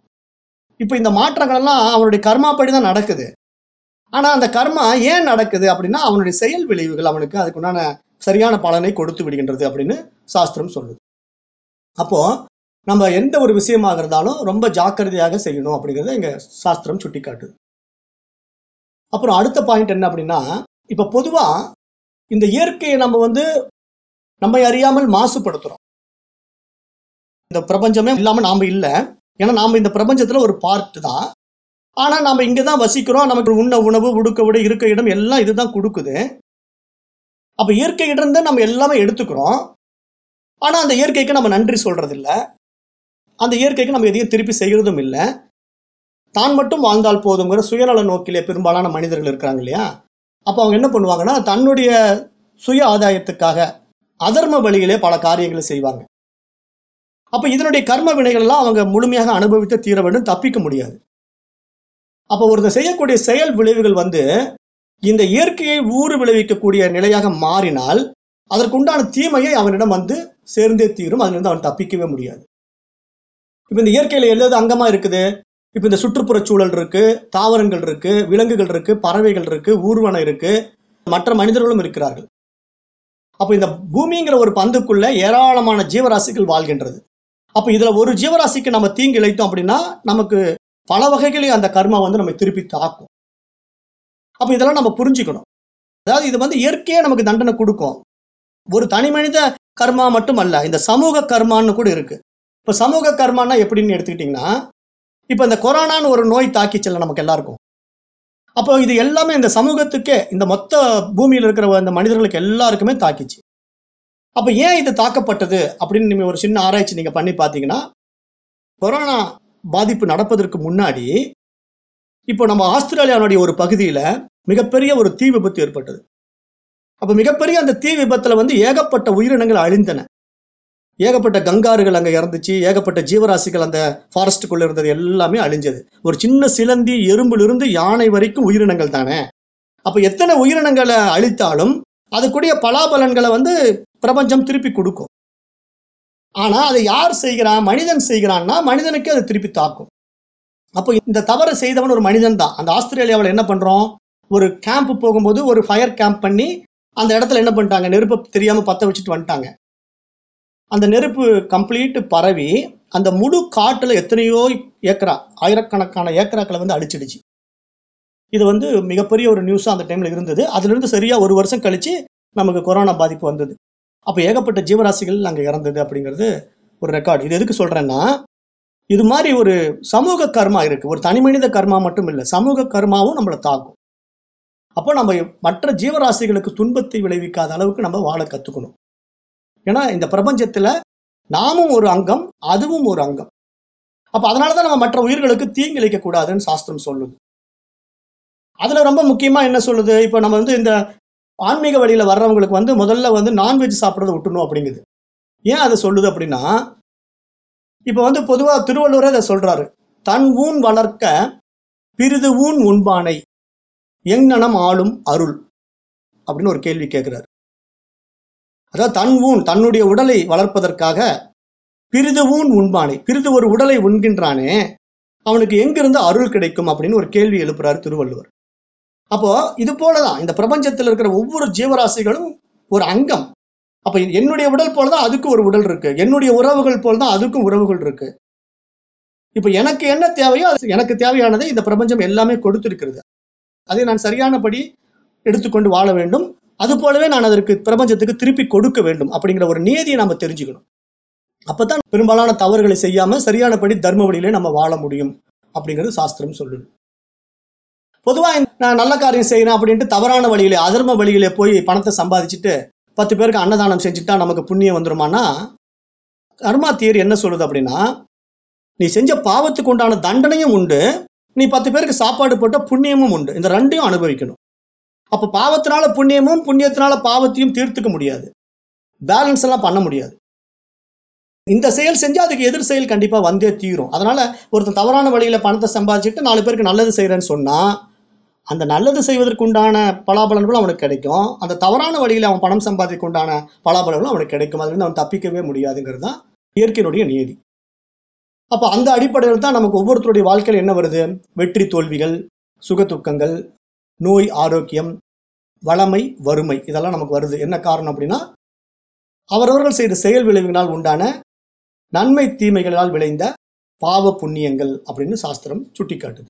இப்போ இந்த மாற்றங்கள் எல்லாம் அவனுடைய கர்மாப்படி தான் நடக்குது. ஆனா அந்த கர்மா ஏன் நடக்குது அப்படின்னா அவனுடைய செயல் விளைவுகள் அவனுக்கு அதுக்குண்டான சரியான பலனை கொடுத்து விடுகின்றது அப்படின்னு சாஸ்திரம் சொல்லுது. அப்போ நம்ம எந்த ஒரு விஷயமாக இருந்தாலும் ரொம்ப ஜாக்கிரதையாக செய்யணும் அப்படிங்கிறத எங்கள் சாஸ்திரம் சுட்டி காட்டுது அப்புறம் அடுத்த பாயிண்ட் என்ன அப்படின்னா இப்ப பொதுவா இந்த இயற்கையை நம்ம வந்து நம்மை அறியாமல் மாசுபடுத்துறோம். இந்த பிரபஞ்சமே இல்லாம நாம இல்லை. ஏன்னா நாம இந்த பிரபஞ்சத்துல ஒரு பார்ட் தான். ஆனா நாம இங்கதான் வசிக்கிறோம். நமக்கு உண்ண உணவு உடுக்க விட இருக்க இடம் எல்லாம் இதுதான் கொடுக்குது. அப்ப இயற்கை இருந்து நம்ம எல்லாமே எடுத்துக்கிறோம். ஆனால் அந்த இயற்கைக்கு நம்ம நன்றி சொல்கிறதில்ல அந்த இயற்கைக்கு நம்ம எதையும் திருப்பி செய்கிறதும் இல்லை. தான் மட்டும் வாழ்ந்தால் போதுங்கிற சுயநல நோக்கிலே பெரும்பாலான மனிதர்கள் இருக்கிறாங்க இல்லையா? அப்போ அவங்க என்ன பண்ணுவாங்கன்னா தன்னுடைய சுய ஆதாயத்துக்காக அதர்ம வழியிலே பல காரியங்களை செய்வாங்க. அப்போ இதனுடைய கர்ம வினைகள்லாம் அவங்க முழுமையாக அனுபவித்து தீர வேண்டும் தப்பிக்க முடியாது. அப்போ ஒருத்தர் செய்யக்கூடிய செயல் விளைவுகள் வந்து இந்த இயற்கையை ஊறு விளைவிக்கக்கூடிய நிலையாக மாறினால் அதற்குண்டான தீமையை அவனிடம் வந்து சேர்ந்தே தீரும் அதுலேருந்து அவன் தப்பிக்கவே முடியாது. இப்ப இந்த இயற்கையில எதாவது அங்கமா இருக்குது? இப்ப இந்த சுற்றுப்புற சூழல் இருக்கு தாவரங்கள் இருக்கு விலங்குகள் இருக்கு பறவைகள் இருக்கு ஊர்வனம் இருக்கு மற்ற மனிதர்களும் இருக்கிறார்கள். அப்போ இந்த பூமிங்கிற ஒரு பந்துக்குள்ள ஏராளமான ஜீவராசிகள் வாழ்கின்றது. அப்போ இதுல ஒரு ஜீவராசிக்கு நம்ம தீங்கு இழைத்தோம் அப்படின்னா நமக்கு பல வகைகளையும் அந்த கர்மா வந்து நம்ம திருப்பி தாக்கும். அப்போ இதெல்லாம் நம்ம புரிஞ்சுக்கணும். அதாவது இது வந்து இயற்கையே நமக்கு தண்டனை கொடுக்கும். ஒரு தனி மனித கர்மா மட்டும் அல்ல இந்த சமூக கர்மான்னு கூட இருக்கு. இப்போ சமூக கர்மான்னா எப்படின்னு எடுத்துக்கிட்டிங்கன்னா இப்போ இந்த கொரோனான்னு ஒரு நோய் தாக்கிச்சல நமக்கு எல்லாருக்கும். அப்போ இது எல்லாமே இந்த சமூகத்துக்கே இந்த மொத்த பூமியில் இருக்கிற இந்த மனிதர்களுக்கு எல்லாருக்குமே தாக்கிச்சு. அப்போ ஏன் இது தாக்கப்பட்டது அப்படின்னு நீங்கள் ஒரு சின்ன ஆராய்ச்சி நீங்கள் பண்ணி பார்த்தீங்கன்னா கொரோனா பாதிப்பு நடப்பதற்கு முன்னாடி இப்போ நம்ம ஆஸ்திரேலியாவுடைய ஒரு பகுதியில் மிகப்பெரிய ஒரு தீ விபத்து ஏற்பட்டது. அப்ப மிகப்பெரிய அந்த தீ விபத்துல வந்து ஏகப்பட்ட உயிரினங்கள் அழிந்தன. ஏகப்பட்ட கங்காறுகள் அங்க இறந்துச்சு ஏகப்பட்ட ஜீவராசிகள் அந்த ஃபாரஸ்ட்டுக்குள்ள இருந்தது எல்லாமே அழிஞ்சது. ஒரு சின்ன சிலந்தி எறும்பிலிருந்து யானை வரைக்கும் உயிரினங்கள் தானே. அப்ப எத்தனை உயிரினங்களை அழித்தாலும் அதுக்குடைய பலாபலன்களை வந்து பிரபஞ்சம் திருப்பி கொடுக்கும். ஆனா அதை யார் செய்கிறான்? மனிதன் செய்கிறான்னா மனிதனுக்கு அது திருப்பி தாக்கும். அப்போ இந்த தவறை செய்தவன் ஒரு மனிதன் தான். அந்த ஆஸ்திரேலியாவில் என்ன பண்றோம்? ஒரு கேம்ப் போகும்போது ஒரு ஃபயர் கேம்ப் பண்ணி அந்த இடத்துல என்ன பண்ணிட்டாங்க? நெருப்பை தெரியாம பத்த வச்சுட்டு வந்துட்டாங்க. அந்த நெருப்பு கம்ப்ளீட் பரவி அந்த முழு காட்டில் எத்தனையோ ஏக்கரா ஆயிரக்கணக்கான ஏக்கராக்களை வந்து அழிச்சிடுச்சு. இது வந்து மிகப்பெரிய ஒரு நியூஸா அந்த டைம்ல இருந்தது. அதுலேருந்து சரியாக சரியா ஒரு வருஷம் கழிச்சு நமக்கு கொரோனா பாதிப்பு வந்தது. அப்போ ஏகப்பட்ட ஜீவராசிகள் அங்கே இறந்தது அப்படிங்கிறது ஒரு ரெக்கார்டு இது எதுக்கு சொல்றேன்னா இது மாதிரி ஒரு சமூக கர்மா இருக்கு. ஒரு தனி மனித கர்மா மட்டும் இல்லை சமூக கர்மாவும் நம்மளை தாக்கும். அப்போ நம்ம மற்ற ஜீவராசிகளுக்கு துன்பத்தை விளைவிக்காத அளவுக்கு நம்ம வாழ கத்துக்கணும். ஏன்னா இந்த பிரபஞ்சத்தில் நாமும் ஒரு அங்கம் அதுவும் ஒரு அங்கம். அப்ப அதனாலதான் நம்ம மற்ற உயிர்களுக்கு தீங்கிழைக்க கூடாதுன்னு சாஸ்திரம் சொல்லுது. அதில் ரொம்ப முக்கியமாக என்ன சொல்லுது? இப்போ நம்ம வந்து இந்த ஆன்மீக வழியில வர்றவங்களுக்கு வந்து முதல்ல வந்து நான்வெஜ் சாப்பிட்றத விட்டுணும் அப்படிங்குது. ஏன் அதை சொல்லுது அப்படின்னா இப்போ வந்து பொதுவாக திருவள்ளுவரே அதை சொல்றாரு. தன் ஊன் வளர்க்க பிரிது ஊன் உண்பானை எங்ஙனம் ஆளும் அருள்? அப்படின்னு ஒரு கேள்வி கேட்கிறார். அதாவது தன் ஊன் தன்னுடைய உடலை வளர்ப்பதற்காக பிரிது ஊன் உண்பானை பிரிது ஒரு உடலை உண்கின்றானே அவனுக்கு எங்கிருந்து அருள் கிடைக்கும் அப்படின்னு ஒரு கேள்வி எழுப்புறாரு திருவள்ளுவர். அப்போ இது போலதான் இந்த பிரபஞ்சத்தில் இருக்கிற ஒவ்வொரு ஜீவராசிகளும் ஒரு அங்கம். அப்ப என்னுடைய உடல் போலதான் அதுக்கு ஒரு உடல் இருக்கு. என்னுடைய உறவுகள் போலதான் அதுக்கும் உறவுகள் இருக்கு. இப்ப எனக்கு என்ன தேவையோ அது எனக்கு தேவையானதை இந்த பிரபஞ்சம் எல்லாமே கொடுத்திருக்கிறது. அதை நான் சரியானபடி எடுத்துக்கொண்டு வாழ வேண்டும். அது போலவே நான் அதற்கு பிரபஞ்சத்துக்கு திருப்பி கொடுக்க வேண்டும் அப்படிங்கிற ஒரு நியதியை நம்ம தெரிஞ்சுக்கணும். அப்பதான் பெரும்பாலான தவறுகளை செய்யாம சரியானபடி தர்ம வழியிலே நம்ம வாழ முடியும் அப்படிங்கிறது சாஸ்திரம் சொல்லுது. பொதுவா நான் நல்ல காரியம் செய்யறேன் அப்படின்ட்டு தவறான வழியிலே அதர்ம வழியிலே போய் பணத்தை சம்பாதிச்சுட்டு பத்து பேருக்கு அன்னதானம் செஞ்சுட்டா நமக்கு புண்ணியம் வந்துருமானா கர்மா தியரி என்ன சொல்லுது அப்படின்னா நீ செஞ்ச பாவத்துக்கு உண்டான தண்டனையும் உண்டு நீ பத்து பேருக்கு சாப்பாடு போட்ட புண்ணியமும் உண்டு. இந்த ரெண்டையும் அனுபவிக்கணும். அப்போ பாவத்தினால புண்ணியமும் புண்ணியத்தினால பாவத்தையும் தீர்த்துக்க முடியாது. பேலன்ஸ் எல்லாம் பண்ண முடியாது. இந்த செயல் செஞ்சால் அதுக்கு எதிர் செயல் கண்டிப்பாக வந்தே தீரும். அதனால ஒருத்தன் தவறான வழியில் பணத்தை சம்பாதிச்சுட்டு நாலு பேருக்கு நல்லது செய்கிறேன்னு சொன்னால் அந்த நல்லது செய்வதற்கு உண்டான பலாபலன்களும் அவனுக்கு கிடைக்கும். அந்த தவறான வழியில் அவன் பணம் சம்பாதிக்க உண்டான பலாபலன்களும் அவனுக்கு கிடைக்கும். அதுலேருந்து அவன் தப்பிக்கவே முடியாதுங்கிறது தான் இயற்கையினுடைய நியதி அப்போ அந்த அடிப்படையில் தான் நமக்கு ஒவ்வொருத்தருடைய வாழ்க்கையில் என்ன வருது? வெற்றி தோல்விகள் சுக துக்கங்கள் நோய் ஆரோக்கியம் வளமை வறுமை இதெல்லாம் நமக்கு வருது. என்ன காரணம் அப்படின்னா அவரவர்கள் செய்த செயல் விளைவுகளால் உண்டான நன்மை தீமைகளால் விளைந்த பாவ புண்ணியங்கள் அப்படின்னு சாஸ்திரம் சுட்டிக்காட்டுது.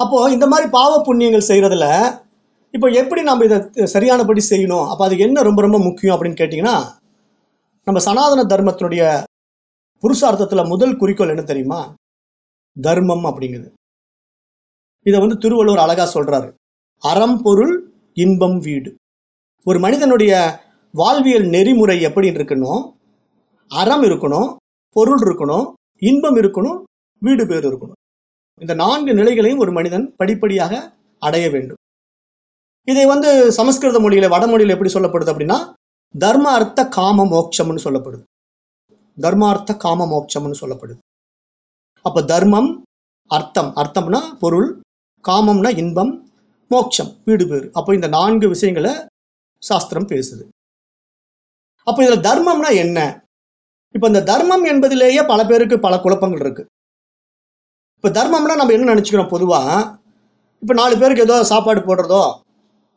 அப்போ இந்த மாதிரி பாவ புண்ணியங்கள் செய்யறதுல இப்போ எப்படி நம்ம இதை சரியானபடி செய்யணும்? அப்போ அதுக்கு என்ன ரொம்ப ரொம்ப முக்கியம் அப்படின்னு கேட்டிங்கன்னா நம்ம சனாதன தர்மத்தினுடைய புருஷார்த்தத்துல முதல் குறிக்கோள் என்ன தெரியுமா? தர்மம் அப்படிங்குது. இதை வந்து திருவள்ளுவர் அழகா சொல்றாரு. அறம் பொருள் இன்பம் வீடு. ஒரு மனிதனுடைய வாழ்வியல் நெறிமுறை எப்படி இருக்கணும் அறம் இருக்கணும் பொருள் இருக்கணும் இன்பம் இருக்கணும் வீடு பேர் இருக்கணும். இந்த நான்கு நிலைகளையும் ஒரு மனிதன் படிப்படியாக அடைய வேண்டும். இதை வந்து சமஸ்கிருத மொழியில வடமொழியில எப்படி சொல்லப்படுது அப்படின்னா தர்ம அர்த்த காம மோட்சம்னு சொல்லப்படுது. தர்மார்த்த காம மோட்சம்னு சொல்லப்படுது. அப்ப தர்மம் அர்த்தம். அர்த்தம்னா பொருள் காமம்னா இன்பம் மோட்சம் வீடு பேறு. அப்போ இந்த நான்கு விஷயங்களை சாஸ்திரம் பேசுது. அப்போ இதுல தர்மம்னா என்ன? இப்போ இந்த தர்மம் என்பதிலேயே பல பேருக்கு பல குழப்பங்கள் இருக்கு. இப்போ தர்மம்னா நம்ம என்ன நினச்சிக்கிறோம்? பொதுவா இப்போ நாலு பேருக்கு ஏதோ சாப்பாடு போடுறதோ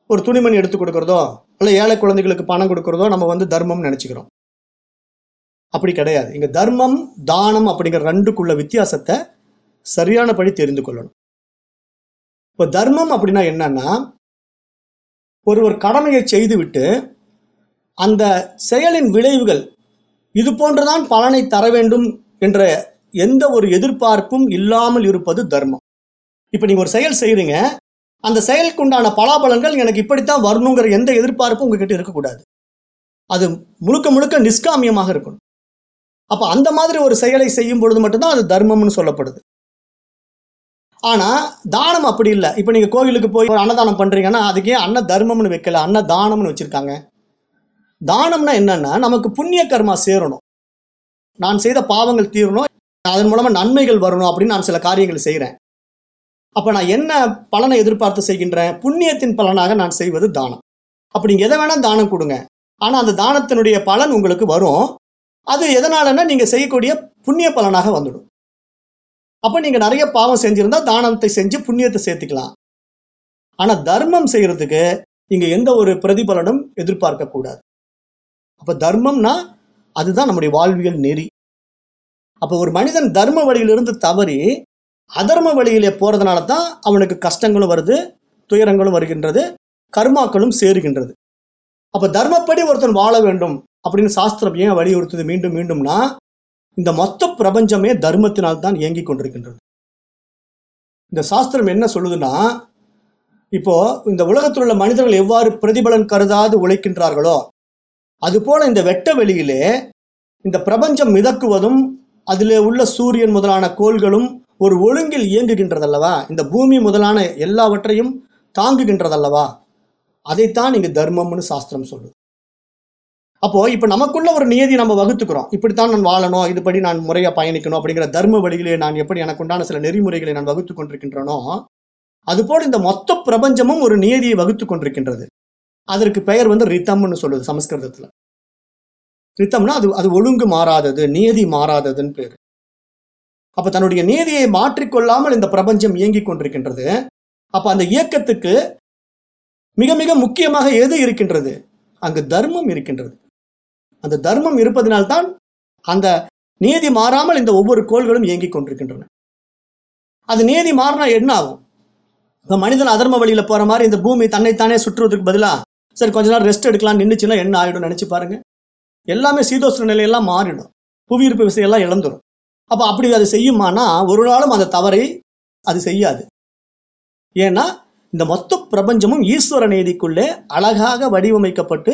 ஒரு துணிமணி எடுத்து கொடுக்குறதோ இல்லை ஏழை குழந்தைகளுக்கு பணம் கொடுக்குறதோ நம்ம வந்து தர்மம் நினச்சிக்கிறோம். அப்படி கிடையாது. இங்க தர்மம் தானம் அப்படிங்கிற ரெண்டுக்குள்ள வித்தியாசத்தை சரியானபடி தெரிந்து கொள்ளணும். இப்போ தர்மம் அப்படின்னா என்னன்னா ஒருவர் கடமையை செய்துவிட்டு அந்த செயலின் விளைவுகள் இது போன்றுதான் பலனை தர வேண்டும் என்ற எந்த ஒரு எதிர்பார்ப்பும் இல்லாமல் இருப்பது தர்மம். இப்போ நீங்க ஒரு செயல் செய்யறீங்க அந்த செயலுக்குண்டான பலாபலன்கள் எனக்கு இப்படித்தான் வரணுங்கிற எந்த எதிர்பார்ப்பும் உங்ககிட்ட இருக்கக்கூடாது. அது முழுக்க முழுக்க நிஷ்காமியமாக இருக்கணும். அப்ப அந்த மாதிரி ஒரு செயலை செய்யும் பொழுது மட்டும்தான் அது தர்மம்னு சொல்லப்படுது. ஆனா தானம் அப்படி இல்லை. இப்போ நீங்க கோவிலுக்கு போய் ஒரு அன்னதானம் பண்றீங்கன்னா அதுக்கே அன்ன தர்மம்னு வைக்கல அன்ன தானம்னு வச்சிருக்காங்க. தானம்னா என்னன்னா நமக்கு புண்ணிய கர்மா சேரணும். நான் செய்த பாவங்கள் தீரணும் அதன் மூலமா நன்மைகள் வரணும் அப்படின்னு நான் சில காரியங்கள் செய்கிறேன் அப்ப நான் என்ன பலனை எதிர்பார்த்து செய்கின்றேன்? புண்ணியத்தின் பலனாக நான் செய்வது தானம். அப்படி எதை வேணா தானம் கொடுங்க. ஆனா அந்த தானத்தினுடைய பலன் உங்களுக்கு வரும். அது எதனாலன்னா நீங்கள் செய்யக்கூடிய புண்ணிய பலனாக வந்துடும். அப்போ நீங்கள் நிறைய பாவம் செஞ்சுருந்தா தானத்தை செஞ்சு புண்ணியத்தை சேர்த்துக்கலாம். ஆனால் தர்மம் செய்கிறதுக்கு நீங்கள் எந்த ஒரு பிரதிபலனும் எதிர்பார்க்கக்கூடாது அப்போ தர்மம்னா அதுதான் நம்முடைய வாழ்வியல் நெறி. அப்போ ஒரு மனிதன் தர்ம வழியிலிருந்து தவறி அதர்ம வழியிலே போகிறதுனால தான் அவனுக்கு கஷ்டங்களும் வருது துயரங்களும் வருகின்றது கர்மாக்களும் சேருகின்றது. அப்ப தர்மப்படி ஒருத்தன் வாழ வேண்டும் அப்படின்னு சாஸ்திரம் ஏன் வலியுறுத்துது மீண்டும் மீண்டும்னா இந்த மொத்த பிரபஞ்சமே தர்மத்தினால் தான் இயங்கிக் கொண்டிருக்கின்றது. இந்த சாஸ்திரம் என்ன சொல்லுதுன்னா இப்போ இந்த உலகத்தில் உள்ள மனிதர்கள் எவ்வாறு பிரதிபலன் கருதாது உழைக்கின்றார்களோ அதுபோல இந்த வெட்ட வெளியிலே இந்த பிரபஞ்சம் மிதக்குவதும் அதில் உள்ள சூரியன் முதலான கோள்களும் ஒரு ஒழுங்கில் இயங்குகின்றதல்லவா? இந்த பூமி முதலான எல்லாவற்றையும் தாங்குகின்றதல்லவா? அதைத்தான் இங்க தர்மம்னு சாஸ்திரம் சொல்லுது. அப்போ இப்ப நமக்குள்ள ஒரு நியதி நம்ம வகுத்துக்கிறோம். இப்படித்தான் நான் வாழணும் இதுபடி நான் முறையா பயணிக்கணும் அப்படிங்கிற தர்ம வழியிலே நான் எப்படி எனக்கு உண்டான சில நெறிமுறைகளை நான் வகுத்து கொண்டிருக்கின்றனோ அதுபோல் இந்த மொத்த பிரபஞ்சமும் ஒரு நியதியை வகுத்து கொண்டிருக்கின்றது. அதற்கு பெயர் வந்து ரித்தம்னு சொல்லுது சமஸ்கிருதத்துல. ரித்தம்னா அது அது ஒழுங்கு மாறாதது நியதி மாறாததுன்னு பேரு. அப்ப தன்னுடைய நீதியை மாற்றிக்கொள்ளாமல் இந்த பிரபஞ்சம் இயங்கிக் கொண்டிருக்கின்றது. அப்ப அந்த இயக்கத்துக்கு மிக மிக முக்கியமாக எது இருக்கின்றது? அங்கு தர்மம் இருக்கின்றது. அந்த தர்மம் இருப்பதனால்தான் அந்த நீதி மாறாமல் இந்த ஒவ்வொரு கோள்களும் இயங்கிக் கொண்டிருக்கின்றன. அது நீதி மாறினா என்ன ஆகும்? இப்போ மனிதன் அதர்ம வழியில் போகிற மாதிரி இந்த பூமி தன்னைத்தானே சுற்றுவதற்கு பதிலாக சரி கொஞ்ச நேரம் ரெஸ்ட் எடுக்கலாம் நின்றுச்சுன்னா என்ன ஆகிடும்னு நினச்சி பாருங்க. எல்லாமே சீதோஷ்ண நிலையெல்லாம் மாறிடும். புவியீர்ப்பு விசையெல்லாம் இழந்துடும் அப்போ அப்படி அது செய்யுமானா ஒரு நாளும் அந்த தவறை அது செய்யாது. ஏன்னா இந்த மொத்த பிரபஞ்சமும் ஈஸ்வர நீதிக்குள்ளே அழகாக வடிவமைக்கப்பட்டு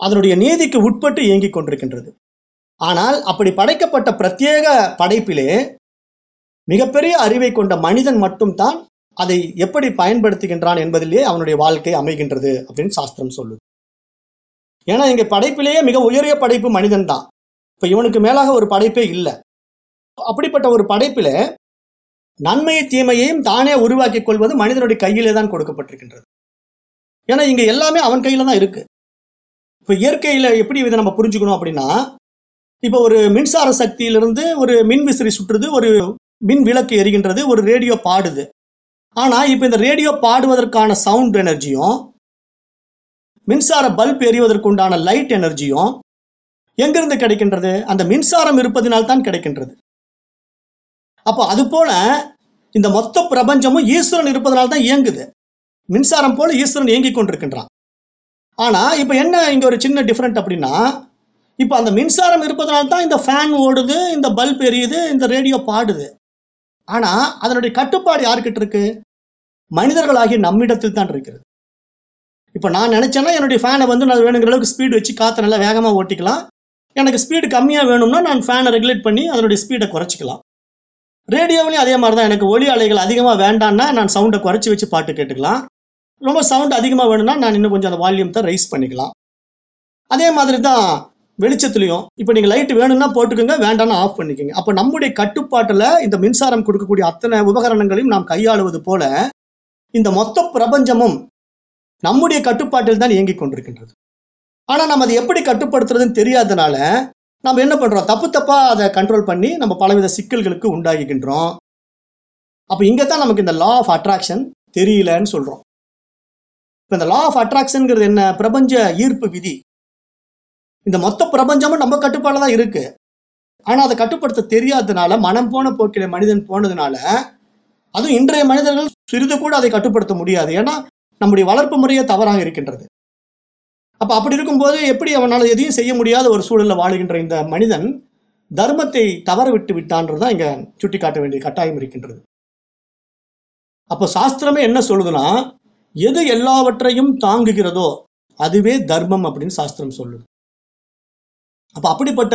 அதனுடைய நீதிக்கு உட்பட்டு இயங்கிக் கொண்டிருக்கின்றது. ஆனால் அப்படி படைக்கப்பட்ட பிரத்யேக படைப்பிலே மிகப்பெரிய அறிவை கொண்ட மனிதன் மட்டும்தான் அதை எப்படி பயன்படுத்துகின்றான் என்பதிலே அவனுடைய வாழ்க்கை அமைகின்றது அப்படின்னு சாஸ்திரம் சொல்லுது. ஏன்னா இங்கே படைப்பிலேயே மிக உயரிய படைப்பு மனிதன் தான் இப்போ இவனுக்கு மேலாக ஒரு படைப்பே இல்லை. அப்படிப்பட்ட ஒரு படைப்பில் நன்மையை தீமையையும் தானே உருவாக்கிக் கொள்வது மனிதனுடைய கையிலே தான் கொடுக்கப்பட்டிருக்கின்றது. ஏன்னா இங்க எல்லாமே அவன் கையில தான் இருக்கு. இப்போ இயற்கையில எப்படி இதை நம்ம புரிஞ்சுக்கணும் அப்படின்னா இப்போ ஒரு மின்சார சக்தியிலிருந்து ஒரு மின் விசிறி சுற்றுது ஒரு மின் விளக்கு எரிகின்றது ஒரு ரேடியோ பாடுது. ஆனா இப்போ இந்த ரேடியோ பாடுவதற்கான சவுண்ட் எனர்ஜியும் மின்சார பல்ப் எரிவதற்கு உண்டான லைட் எனர்ஜியும் எங்கிருந்து கிடைக்கின்றது? அந்த மின்சாரம் இருப்பதினால் தான் கிடைக்கின்றது. அப்போ அது போல இந்த மொத்த பிரபஞ்சமும் ஈஸ்வரன் இருப்பதனால தான் இயங்குது. மின்சாரம் போல ஈஸ்வரன் இயங்கி கொண்டிருக்கின்றான். ஆனா இப்ப என்ன இங்க ஒரு சின்ன டிஃபரெண்ட் அப்படின்னா இப்ப அந்த மின்சாரம் இருப்பதனால தான் இந்த ஃபேன் ஓடுது இந்த பல்ப் எரியுது இந்த ரேடியோ பாடுது. ஆனா அதனுடைய கட்டுப்பாடு யாருக்கிட்ட இருக்கு? மனிதர்களாகிய நம்மிடத்தில் தான் இருக்கிறது. இப்போ நான் நினைச்சேன்னா என்னுடைய ஃபேனை வந்து நான் வேணுங்கிற அளவுக்கு ஸ்பீடு வச்சு காற்றை நல்லா வேகமாக ஓட்டிக்கலாம். எனக்கு ஸ்பீடு கம்மியாக வேணும்னா நான் ஃபேனை ரெகுலேட் பண்ணி அதனுடைய ஸ்பீடை குறைச்சிக்கலாம். ரேடியோவிலையும் அதே மாதிரி தான். எனக்கு ஒலி அலைகள் அதிகமாக வேண்டான்னா நான் சவுண்டை குறைச்சி வச்சு பாட்டு கேட்டுக்கலாம். ரொம்ப சவுண்ட் அதிகமாக வேணும்னா நான் இன்னும் கொஞ்சம் அந்த வால்யூம் தான் ரைஸ் பண்ணிக்கலாம். அதே மாதிரி தான் வெளிச்சத்துலையும். இப்போ நீங்கள் லைட் வேணும்னா போட்டுக்கோங்க வேண்டாம்னா ஆஃப் பண்ணிக்கோங்க. அப்போ நம்முடைய கட்டுப்பாட்டில் இந்த மின்சாரம் கொடுக்கக்கூடிய அத்தனை உபகரணங்களையும் நாம் கையாளுவது போல இந்த மொத்த பிரபஞ்சமும் நம்முடைய கட்டுப்பாட்டில் தான் இயங்கிக் கொண்டிருக்கின்றது. ஆனால் நம்ம அதை எப்படி கட்டுப்படுத்துறதுன்னு தெரியாதனால நம்ம என்ன பண்ணுறோம் தப்பு தப்பாக அதை கண்ட்ரோல் பண்ணி நம்ம பலவித சிக்கல்களுக்கு உண்டாகிக்கின்றோம். அப்போ இங்கே தான் நமக்கு இந்த லா ஆஃப் அட்ராக்ஷன் தெரியலன்னு சொல்கிறோம் இப்போ இந்த லா ஆஃப் அட்ராக்ஷனுங்கிறது என்ன? பிரபஞ்ச ஈர்ப்பு விதி. இந்த மொத்த பிரபஞ்சமும் நம்ம கட்டுப்பாடில் தான் இருக்குது ஆனால் அதை கட்டுப்படுத்த தெரியாததுனால மனம் போன போக்கில மனிதன் போனதுனால அதுவும் இன்றைய மனிதர்கள் சிறிது கூட அதை கட்டுப்படுத்த முடியாது. ஏன்னா நம்முடைய வளர்ப்பு முறையே தவறாக இருக்கின்றது. அப்ப அப்படி இருக்கும்போது எப்படி அவனால் எதையும் செய்ய முடியாத ஒரு சூழல்ல வாழுகின்ற இந்த மனிதன் தர்மத்தை தவற விட்டு விட்டான்றதுதான் இங்க சுட்டி காட்ட வேண்டிய கட்டாயம் இருக்கின்றது. அப்போ சாஸ்திரமே என்ன சொல்லுதுன்னா எது எல்லாவற்றையும் தாங்குகிறதோ அதுவே தர்மம் அப்படின்னு சாஸ்திரம் சொல்லுது. அப்ப அப்படிப்பட்ட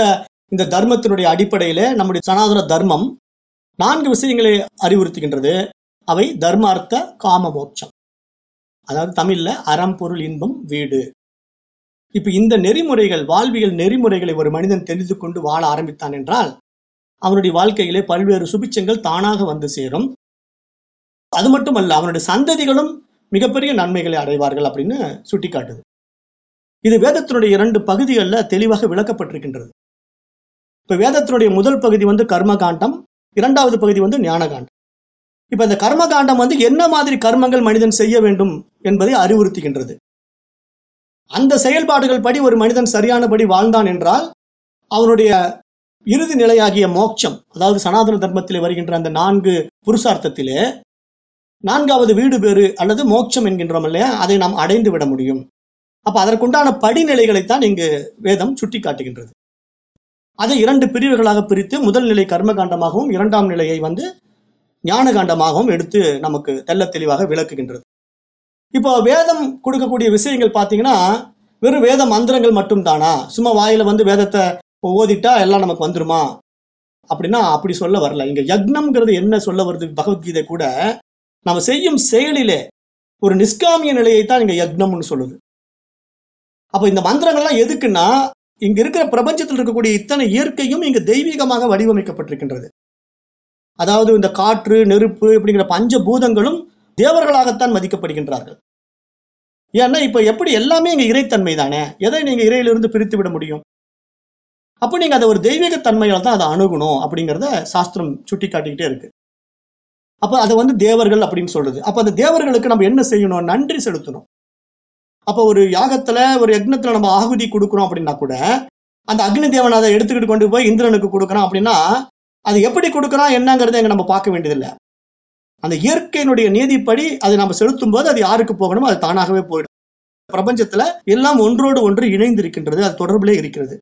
இந்த தர்மத்தினுடைய அடிப்படையில நம்முடைய சனாதன தர்மம் நான்கு விஷயங்களை அறிவுறுத்துகின்றது. அவை தர்மார்த்த காம மோட்சம். அதாவது தமிழ்ல அறம் பொருள் இன்பம் வீடு. இப்ப இந்த நெறிமுறைகள் வாழ்வியல் நெறிமுறைகளை ஒரு மனிதன் தெரிந்து கொண்டு வாழ ஆரம்பித்தான் என்றால் அவனுடைய வாழ்க்கையிலே பல்வேறு சுபிச்சங்கள் தானாக வந்து சேரும். அது மட்டுமல்ல அவனுடைய சந்ததிகளும் மிகப்பெரிய நன்மைகளை அடைவார்கள் அப்படின்னு சுட்டிக்காட்டுது. இது வேதத்தினுடைய இரண்டு பகுதிகளில் தெளிவாக விளக்கப்பட்டிருக்கின்றது. இப்ப வேதத்தினுடைய முதல் பகுதி வந்து கர்மகாண்டம் இரண்டாவது பகுதி வந்து ஞானகாண்டம். இப்ப இந்த கர்மகாண்டம் வந்து என்ன மாதிரி கர்மங்கள் மனிதன் செய்ய வேண்டும் என்பதை அறிவுறுத்துகின்றது. அந்த செயல்பாடுகள் படி ஒரு மனிதன் சரியானபடி வாழ்ந்தான் என்றால் அவனுடைய இறுதி நிலையாகிய மோட்சம் அதாவது சனாதன தர்மத்திலே வருகின்ற அந்த நான்கு புருஷார்த்தத்திலே நான்காவது வீடு பேறு அல்லது மோட்சம் என்கின்றோம் இல்லையா? அதை நாம் அடைந்து விட முடியும். அப்ப அதற்குண்டான படிநிலைகளைத்தான் இங்கு வேதம் சுட்டி காட்டுகின்றது அதை இரண்டு பிரிவுகளாக பிரித்து முதல் நிலை கர்மகாண்டமாகவும் இரண்டாம் நிலையை வந்து ஞான காண்டமாகவும் எடுத்து நமக்கு தெள்ள தெளிவாக விளக்குகின்றது. இப்போ வேதம் கொடுக்கக்கூடிய விஷயங்கள் பார்த்தீங்கன்னா வெறும் வேத மந்திரங்கள் மட்டும் தானா சும்மா வாயில வந்து வேதத்தை ஓதிட்டா எல்லாம் நமக்கு வந்துருமா? அப்படின்னா அப்படி சொல்ல வரல. இங்க யக்னம்ங்கிறது என்ன சொல்ல வருது? பகவத்கீதை கூட நம்ம செய்யும் செயலிலே ஒரு நிஷ்காமிய நிலையை தான் இங்க யக்னம்னு சொல்லுது. அப்ப இந்த மந்திரங்கள்லாம் எதுக்குன்னா இங்க இருக்கிற பிரபஞ்சத்தில் இருக்கக்கூடிய இத்தனை இயற்கையும் இங்க தெய்வீகமாக வடிவமைக்கப்பட்டிருக்கின்றது. அதாவது இந்த காற்று நெருப்பு இப்படிங்கிற பஞ்ச பூதங்களும் தேவர்களாகத்தான் மதிக்கப்படுகின்றார்கள். ஏன்னா இப்ப எப்படி எல்லாமே இங்க இறைத்தன்மை தானே? எதை நீங்க இறையிலிருந்து பிரித்து விட முடியும்? அப்ப நீங்க அதை ஒரு தெய்வீக தன்மையால தான் அதை அணுகணும் அப்படிங்கிறத சாஸ்திரம் சுட்டி காட்டிக்கிட்டே இருக்கு. அப்ப அதை வந்து தேவர்கள் அப்படின்னு சொல்றது. அப்ப அந்த தேவர்களுக்கு நம்ம என்ன செய்யணும்? நன்றி செலுத்தணும். அப்ப ஒரு யாகத்துல ஒரு யக்னத்துல நம்ம ஆகுதி கொடுக்குறோம் அப்படின்னா கூட அந்த அக்னி தேவன் அதை எடுத்துக்கிட்டு கொண்டு போய் இந்திரனுக்கு கொடுக்குறான் அப்படின்னா அது எப்படி கொடுக்குறான்? என்னங்கிறத எங்க நம்ம பார்க்க வேண்டியதில்லை. அந்த இயற்கையினுடைய நீதிப்படி அதை நம்ம செலுத்தும் போது அது யாருக்கு போகணுமோ அது தானாகவே போயிடும். பிரபஞ்சத்துல எல்லாம் ஒன்றோடு ஒன்று இணைந்து இருக்கின்றது அது தொடர்பிலே இருக்கிறது.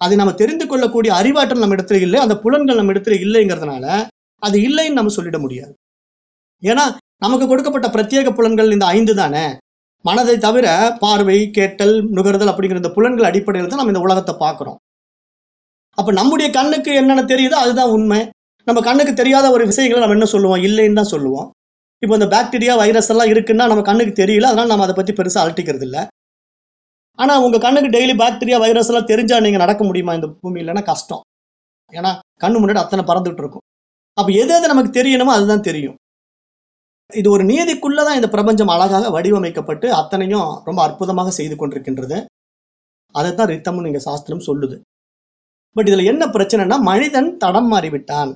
அதை நம்ம தெரிந்து கொள்ளக்கூடிய அறிவாற்றல் நம்ம இடத்துல இல்லை அந்த புலன்கள் நம்ம இடத்துல இல்லைங்கிறதுனால அது இல்லைன்னு நம்ம சொல்லிட முடியாது. ஏன்னா நமக்கு கொடுக்கப்பட்ட பிரத்யேக புலன்கள் இந்த ஐந்து தானே? மனதை தவிர பார்வை கேட்டல் நுகர்தல் அப்படிங்கிற இந்த புலன்கள் அடிப்படையில் தான் நம்ம இந்த உலகத்தை பார்க்குறோம். அப்போ நம்முடைய கண்ணுக்கு என்னென்ன தெரியுதோ அதுதான் உண்மை. நம்ம கண்ணுக்கு தெரியாத ஒரு விஷயங்களை நம்ம என்ன சொல்லுவோம்? இல்லைன்னு தான் சொல்லுவோம். இப்போ இந்த பாக்டீரியா வைரஸ் எல்லாம் இருக்குன்னா நம்ம கண்ணுக்கு தெரியல. அதனால நம்ம அதை பத்தி பெருசாக அழட்டிக்கிறது இல்லை. ஆனால் உங்க கண்ணுக்கு டெய்லி பாக்டீரியா வைரஸ் எல்லாம் தெரிஞ்சா நீங்க நடக்க முடியுமா? இந்த பூமியிலன்னா கஷ்டம். ஏன்னா கண்ணு முன்னாடி அத்தனை பறந்துட்டு இருக்கும். அப்போ எது எது நமக்கு தெரியணுமோ அதுதான் தெரியும். இது ஒரு நீதிக்குள்ளதான் இந்த பிரபஞ்சம் அழகாக வடிவமைக்கப்பட்டு அத்தனையும் ரொம்ப அற்புதமாக செய்து கொண்டிருக்கின்றது. அதை தான் ரித்தம்னு இங்க சாஸ்திரம் சொல்லுது. பட் இதில் என்ன பிரச்சனைனா மனிதன் தடம் மாறிவிட்டான்.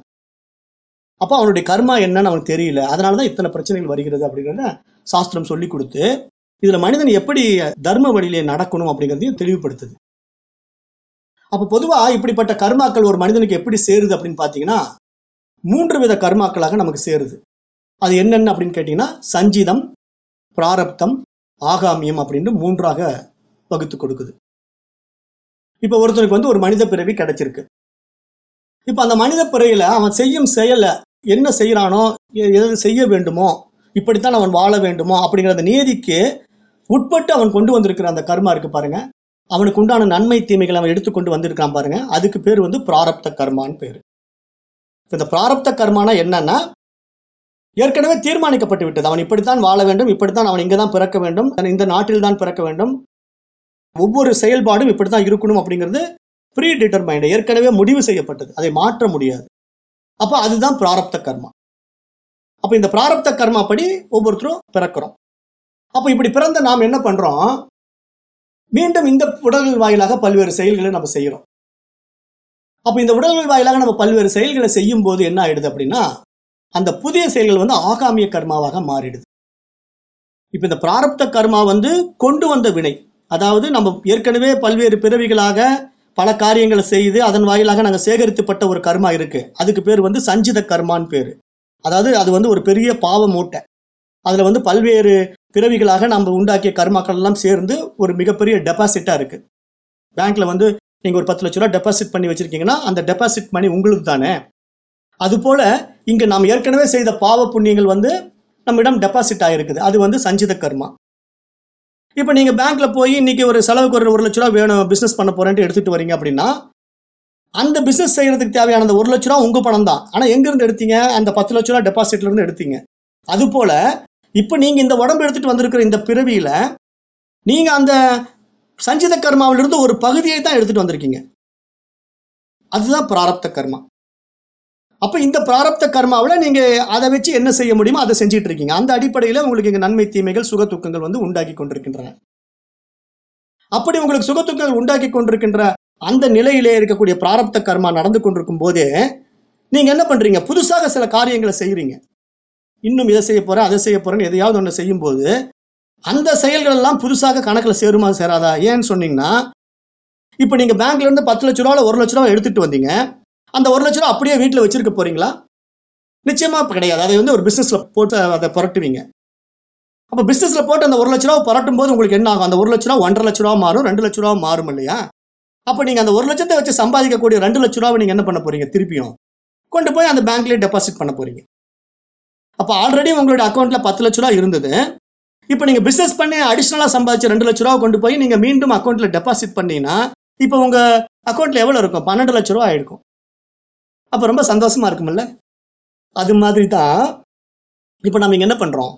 அப்போ அவனுடைய கர்மா என்னன்னு அவனுக்கு தெரியல. அதனாலதான் இத்தனை பிரச்சனைகள் வருகிறது அப்படிங்கிறத சாஸ்திரம் சொல்லி கொடுத்து இதுல மனிதன் எப்படி தர்ம வழியிலே நடக்கணும் அப்படிங்கிறதையும் தெளிவுபடுத்துது. அப்போ பொதுவா இப்படிப்பட்ட கர்மாக்கள் ஒரு மனிதனுக்கு எப்படி சேருது அப்படின்னு பார்த்தீங்கன்னா மூன்று வித கர்மாக்களாக நமக்கு சேருது. அது என்னென்ன அப்படின்னு கேட்டீங்கன்னா சஞ்சிதம் பிராரப்தம் ஆகாமியம் அப்படின்னு மூன்றாக வகுத்து கொடுக்குது. இப்ப ஒருத்தனுக்கு வந்து ஒரு மனித பிறவி கிடைச்சிருக்கு. இப்ப அந்த மனித பிறவியில அவன் செய்யும் செயலை என்ன செய்யறானோ எ- எது செய்ய வேண்டுமோ இப்படித்தான் அவன் வாழ வேண்டுமோ அப்படிங்கிற அந்த நீதிக்கு உட்பட்டு அவன் கொண்டு வந்திருக்கிற அந்த கர்மா இருக்கு பாருங்க. அவனுக்கு உண்டான நன்மை தீமைகளை அவன் எடுத்துக்கொண்டு வந்திருக்கான் பாருங்க. அதுக்கு பேர் வந்து பிராரப்த கர்மான்னு பேரு. இந்த பிராரப்த கர்மானா என்னன்னா ஏற்கனவே தீர்மானிக்கப்பட்டு விட்டது. அவன் இப்படித்தான் வாழ வேண்டும் இப்படித்தான் அவன் இங்கே தான் பிறக்க வேண்டும் இந்த நாட்டில் தான் பிறக்க வேண்டும். ஒவ்வொரு செயல்பாடும் இப்படித்தான் இருக்கணும் அப்படிங்கிறது ப்ரீ டிட்டர்மைண்ட் ஏற்கனவே முடிவு செய்யப்பட்டது. அதை மாற்ற முடியாது. அப்போ அதுதான் பிராரப்த கர்மா. அப்போ இந்த பிராரப்த கர்மா படி ஒவ்வொருத்தரும் பிறக்கிறோம். அப்போ இப்படி பிறந்த நாம் என்ன பண்றோம்? மீண்டும் இந்த உடல்கள் வாயிலாக பல்வேறு செயல்களை நம்ம செய்கிறோம். அப்போ இந்த உடல்கள் வாயிலாக நம்ம பல்வேறு செயல்களை செய்யும் போது என்ன ஆயிடுது அப்படின்னா அந்த புதிய செயல்கள் வந்து ஆகாமிய கர்மாவாக மாறிடுது. இப்போ இந்த பிராரப்த கர்மா வந்து கொண்டு வந்த வினை. அதாவது நம்ம ஏற்கனவே பல்வேறு பிறவிகளாக பல காரியங்களை செய்து அதன் வாயிலாக நாங்கள் சேகரித்துப்பட்ட ஒரு கர்மா இருக்கு. அதுக்கு பேர் வந்து சஞ்சித கர்மான்னு பேர். அதாவது அது வந்து ஒரு பெரிய பாவ மூட்டை. அதில் வந்து பல்வேறு பிறவிகளாக நம்ம உண்டாக்கிய கர்மாக்கள் எல்லாம் சேர்ந்து ஒரு மிகப்பெரிய டெபாசிட்டாக இருக்கு. பேங்க்ல வந்து நீங்கள் ஒரு பத்து லட்ச ரூபா டெபாசிட் பண்ணி வச்சிருக்கீங்கன்னா அந்த டெபாசிட் மணி உங்களுக்கு தானே. அதுபோல இங்கே நாம் ஏற்கனவே செய்த பாவ புண்ணியங்கள் வந்து நம்மிடம் டெபாசிட் ஆகிருக்குது அது வந்து சஞ்சித கர்மா. இப்போ நீங்கள் பேங்க்ல போய் இன்னைக்கு ஒரு செலவுக்கு ஒரு ஒரு லட்ச ரூபா வேணும் பிஸ்னஸ் பண்ண போறேன்ட்டு எடுத்துட்டு வரீங்க அப்படின்னா அந்த பிஸ்னஸ் செய்யறதுக்கு தேவையான அந்த ஒரு லட்ச ரூபா உங்க பணம் தான். ஆனால் எங்கேருந்து எடுத்தீங்க? அந்த பத்து லட்ச ரூபா டெபாசிட்ல இருந்து எடுத்தீங்க. அது போல இப்போ நீங்க இந்த உடம்பு எடுத்துட்டு வந்திருக்கிற இந்த பிறவியில நீங்க அந்த சஞ்சித கர்மாவிலிருந்து ஒரு பகுதியை தான் எடுத்துட்டு வந்திருக்கீங்க. அதுதான் பிராரப்த கர்மா. அப்ப இந்த பிராரப்த கர்மாவில் நீங்க அதை வச்சு என்ன செய்ய முடியுமோ அதை செஞ்சுட்டு இருக்கீங்க அந்த அடிப்படையில உங்களுக்கு இங்க நன்மை தீமைகள் சுக துக்கங்கள் வந்து உண்டாக்கி கொண்டிருக்கின்றன. அப்படி உங்களுக்கு சுக துக்கங்கள் உண்டாக்கி கொண்டிருக்கின்ற அந்த நிலையிலே இருக்கக்கூடிய பிராரப்த கர்மா நடந்து கொண்டிருக்கும் போதே நீங்க என்ன பண்றீங்க? புதுசாக சில காரியங்களை செய்யறீங்க இன்னும் இதை செய்ய போறேன் அதை செய்ய போறேன்னு எதையாவது ஒன்று செய்யும் போது அந்த செயல்கள் எல்லாம் புதுசாக கணக்கில் சேருமா சேராதா? ஏன்னு சொன்னீங்கன்னா இப்போ நீங்கள் பேங்க்லேருந்து பத்து லட்ச ரூபால ஒரு லட்ச ரூபா எடுத்துகிட்டு வந்தீங்க. அந்த ஒரு லட்ச ரூபா அப்படியே வீட்டில் வச்சிருக்க போறீங்களா? நிச்சயமா கிடையாது. அதை வந்து ஒரு பிசினஸ்ல போட்டு அதை புரட்டுவீங்க. அப்போ பிசினஸ்ல போட்டு அந்த ஒரு லட்ச ரூபா புரட்டும் போது உங்களுக்கு என்ன ஆகும்? அந்த ஒரு லட்ச ரூபா ஒன்றரை லட்ச ரூபா மாறும் ரெண்டு லட்ச ரூபா மாறும் இல்லையா? அப்போ நீங்கள் அந்த ஒரு லட்சத்தை வச்சு சம்பாதிக்கக்கூடிய ரெண்டு லட்ச ரூபாவை நீங்கள் என்ன பண்ண போறீங்க? திருப்பியும் கொண்டு போய் அந்த பேங்க்லயே டெபாசிட் பண்ண போறீங்க. அப்போ ஆல்ரெடி உங்களுடைய அக்கௌண்ட்ல பத்து லட்ச ரூபா இருந்தது. இப்போ நீங்கள் பிஸ்னஸ் பண்ணி அடிஷ்னலாக சம்பாதிச்சு ரெண்டு லட்ச ரூபா கொண்டு போய் நீங்கள் மீண்டும் அக்கௌண்ட்டில் டெபாசிட் பண்ணீங்கன்னா இப்போ உங்கள் அக்கௌண்ட்டில் எவ்வளோ இருக்கும்? பன்னெண்டு லட்ச ரூபா ஆயிருக்கும். அப்போ ரொம்ப சந்தோஷமா இருக்கும்ல? அது மாதிரி தான் இப்போ நம்ம இங்கே என்ன பண்ணுறோம்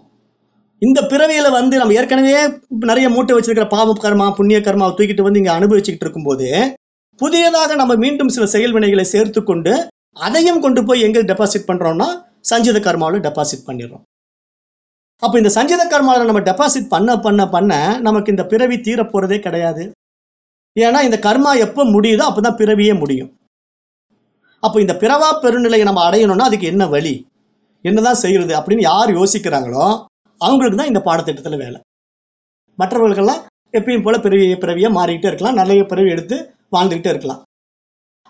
இந்த பிறவியில் வந்து நம்ம ஏற்கனவே நிறைய மூட்டை வச்சிருக்கிற பாவ கர்மா புண்ணிய கர்மாவை தூக்கிட்டு வந்து இங்கே அனுபவிச்சுக்கிட்டு இருக்கும்போது புதியதாக நம்ம மீண்டும் சில செயல்வினைகளை சேர்த்து கொண்டு அதையும் கொண்டு போய் எங்க டெபாசிட் பண்ணுறோம்னா சஞ்சித கர்மாவில் டெபாசிட் பண்ணிடுறோம். அப்போ இந்த சஞ்சித கர்மாவில் நம்ம டெபாசிட் பண்ண பண்ண பண்ண நமக்கு இந்த பிறவி தீரப்போகிறதே கிடையாது. ஏன்னா இந்த கர்மா எப்போ முடியுதோ அப்பதான் பிறவியே முடியும். அப்போ இந்த பிறவா பெருநிலையை நம்ம அடையணும்னா அதுக்கு என்ன வழி? என்னதான் செய்யறது அப்படின்னு யார் யோசிக்கிறாங்களோ அவங்களுக்கு தான் இந்த பாடத்திட்டத்தில் வேலை. மற்றவர்களுக்கெல்லாம் எப்பயும் போல பிறவி பிறவியாக மாறிக்கிட்டே இருக்கலாம். நிறைய பிறவி எடுத்து வாழ்ந்துக்கிட்டே இருக்கலாம்.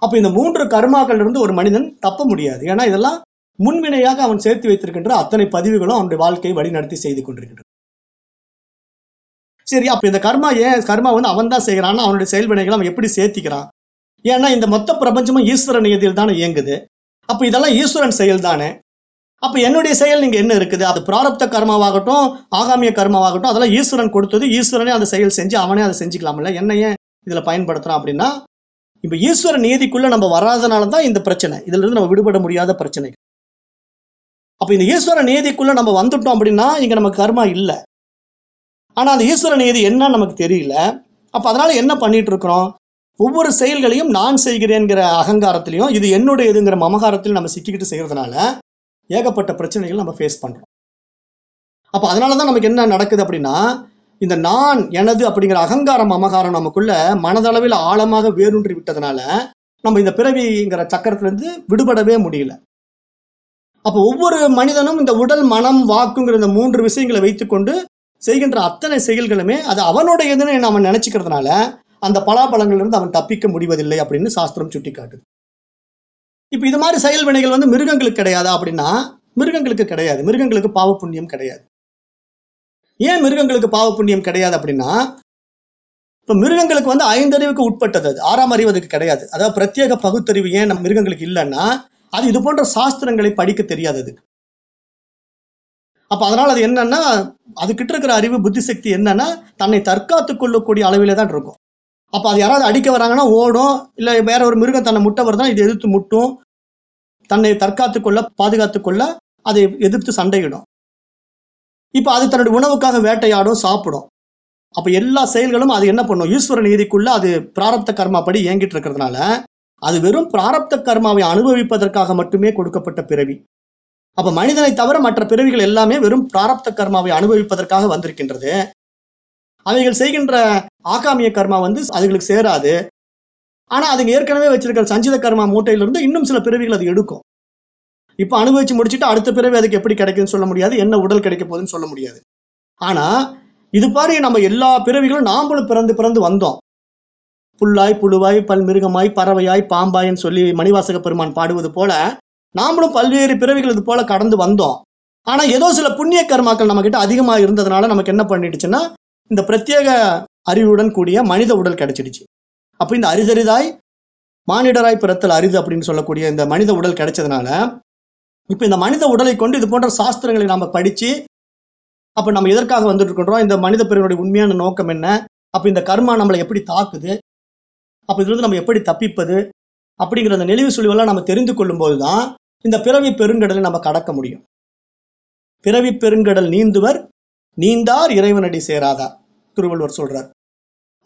அப்போ இந்த மூன்று கர்மாக்கள் இருந்து ஒரு மனிதன் தப்ப முடியாது. ஏன்னா இதெல்லாம் முன்வினையாக அவன் சேர்த்து வைத்திருக்கின்ற அத்தனை பதிவுகளும் அவனுடைய வாழ்க்கையை வழிநடத்தி செய்து கொண்டிருக்கின்றன சரி அப்போ இந்த கர்மா ஏன் கர்மா வந்து அவன் தான் செய்கிறான் அவனுடைய செயல்வினைகளை அவன் எப்படி சேர்த்திக்கிறான்? ஏன்னா இந்த மொத்த பிரபஞ்சமும் ஈஸ்வரன் எதில் தானே இயங்குது. அப்போ இதெல்லாம் ஈஸ்வரன் செயல் தானே? அப்போ என்னுடைய செயல் நீங்கள் என்ன இருக்குது? அது பிராரப்த கர்மாவாகட்டும் ஆகாமிய கர்மாவாகட்டும் அதெல்லாம் ஈஸ்வரன் கொடுத்தது. ஈஸ்வரனே அந்த செயல் செஞ்சு அவனே அதை செஞ்சுக்கலாம்ல என்ன ஏன் இதில் பயன்படுத்துகிறான் அப்படின்னா இப்போ ஈஸ்வர நீதிக்குள்ளே நம்ம வராதனால தான் இந்த பிரச்சனை. இதிலிருந்து நம்ம விடுபட முடியாத பிரச்சனை. அப்போ இந்த ஈஸ்வர நீதிக்குள்ளே நம்ம வந்துட்டோம் அப்படின்னா இங்கே நமக்கு கர்மா இல்லை. ஆனால் அந்த ஈஸ்வர நீதி என்னன்னு நமக்கு தெரியல. அப்போ அதனால் என்ன பண்ணிகிட்டு இருக்கிறோம்? ஒவ்வொரு செயல்களையும் நான் செய்கிறேங்கிற அகங்காரத்திலையும் இது என்னுடைய இதுங்கிற நம்ம சிக்கிக்கிட்டு செய்கிறதுனால ஏகப்பட்ட பிரச்சனைகள் நம்ம ஃபேஸ் பண்ணுறோம் அப்போ அதனால தான் நமக்கு என்ன நடக்குது அப்படின்னா இந்த நான் எனது அப்படிங்கிற அகங்காரம் மமகாரம் நமக்குள்ள மனதளவில் ஆழமாக வேரூன்றி விட்டதுனால நம்ம இந்த பிறவிங்கிற சக்கரத்திலேருந்து விடுபடவே முடியல. அப்போ ஒவ்வொரு மனிதனும் இந்த உடல் மனம் வாக்குங்கிற இந்த மூன்று விஷயங்களை வைத்துக்கொண்டு செய்கின்ற அத்தனை செயல்களுமே அது அவனுடையதுன்னு நம்ம நினச்சிக்கிறதுனால அந்த பலாபலங்களிலிருந்து அவன் தப்பிக்க முடிவதில்லை அப்படின்னு சாஸ்திரம் சுட்டி காட்டுது இப்போ இது மாதிரி செயல் வினைகள் வந்து மிருகங்களுக்கு கிடையாதா அப்படின்னா மிருகங்களுக்கு கிடையாது. மிருகங்களுக்கு பாவ புண்ணியம் கிடையாது. ஏன் மிருகங்களுக்கு பாவ புண்ணியம் கிடையாது அப்படின்னா இப்போ மிருகங்களுக்கு வந்து ஐந்தறிவுக்கு உட்பட்டது அது. ஆறாம் அறிவு அதுக்கு கிடையாது. அதாவது பிரத்யேக பகுத்தறிவு ஏன் நம்ம மிருகங்களுக்கு இல்லைன்னா அது இது போன்ற சாஸ்திரங்களை படிக்க தெரியாதது அப்போ அதனால அது என்னன்னா அதுக்கிட்ட இருக்கிற அறிவு புத்தி சக்தி என்னன்னா தன்னை தற்காத்துக் கொள்ளக்கூடிய அளவிலே தான் இருக்கும். அப்போ அது யாராவது அடிக்க வராங்கன்னா ஓடும். இல்லை வேற ஒரு மிருகம் தன்னை முட்டை வருதுன்னா இது எதிர்த்து முட்டும். தன்னை தற்காத்து கொள்ள பாதுகாத்து கொள்ள அதை எதிர்த்து சண்டையிடும். இப்போ அது தன்னுடைய உணவுக்காக வேட்டையாடும் சாப்பிடும். அப்போ எல்லா செயல்களும் அது என்ன பண்ணும்? ஈஸ்வர நீதிக்குள்ள அது பிராரப்த கர்மா படி இயங்கிட்டு இருக்கிறதுனால அது வெறும் பிராரப்த கர்மாவை அனுபவிப்பதற்காக மட்டுமே கொடுக்கப்பட்ட பிறவி. அப்போ மனிதனை தவிர மற்ற பிறவிகள் எல்லாமே வெறும் பிராரப்த கர்மாவை அனுபவிப்பதற்காக வந்திருக்கின்றது. அவைகள் செய்கின்ற ஆகாமிய கர்மா வந்து அதுகளுக்கு சேராது. ஆனா அதுங்க ஏற்கனவே வச்சிருக்கிற சஞ்சித கர்மா மூட்டையிலிருந்து இன்னும் சில பிறவிகள் அது எடுக்கும். இப்ப அனுபவிச்சு முடிச்சுட்டு அடுத்த பிறவி அதுக்கு எப்படி கிடைக்குன்னு சொல்ல முடியாது என்ன உடல் கிடைக்க போகுதுன்னு சொல்ல முடியாது. ஆனா இது பாரு நம்ம எல்லா பிறவிகளும் நாம்பளும் பிறந்து பிறந்து வந்தோம். புல்லாய் புழுவாய் பல்மிருகமாய் பறவையாய் பாம்பாய்ன்னு சொல்லி மணிவாசக பெருமான் பாடுவது போல நாமளும் பல்வேறு பிறவிகள் இது போல கடந்து வந்தோம். ஆனா ஏதோ சில புண்ணிய கர்மாக்கள் நம்ம கிட்ட அதிகமா இருந்ததுனால நமக்கு என்ன பண்ணிடுச்சுன்னா இந்த பிரத்யேக அறிவுடன் கூடிய மனித உடல் கிடைச்சிடுச்சு. அப்போ இந்த அரிதரிதாய் மானிடராய் பிறத்தல் அரிது அப்படின்னு சொல்லக்கூடிய இந்த மனித உடல் கிடைச்சதுனால இப்போ இந்த மனித உடலை கொண்டு இது போன்ற சாஸ்திரங்களை நாம படிச்சு அப்போ நம்ம எதற்காக வந்துட்டு இருக்கின்றோம்? இந்த மனித பிறனுடைய உண்மையான நோக்கம் என்ன? அப்போ இந்த கர்மா நம்மளை எப்படி தாக்குது? அப்போ இதுல இருந்து நம்ம எப்படி தப்பிப்பது? அப்படிங்கிற அந்த நெளிவு சுழிவெல்லாம் நம்ம தெரிந்து கொள்ளும்போது தான் இந்த பிறவி பெருங்கடலை நம்ம கடக்க முடியும். பிறவி பெருங்கடல் நீந்துவர் நீந்தார் இறைவனடி சேராதார் திருவள்ளுவர் சொல்றார்.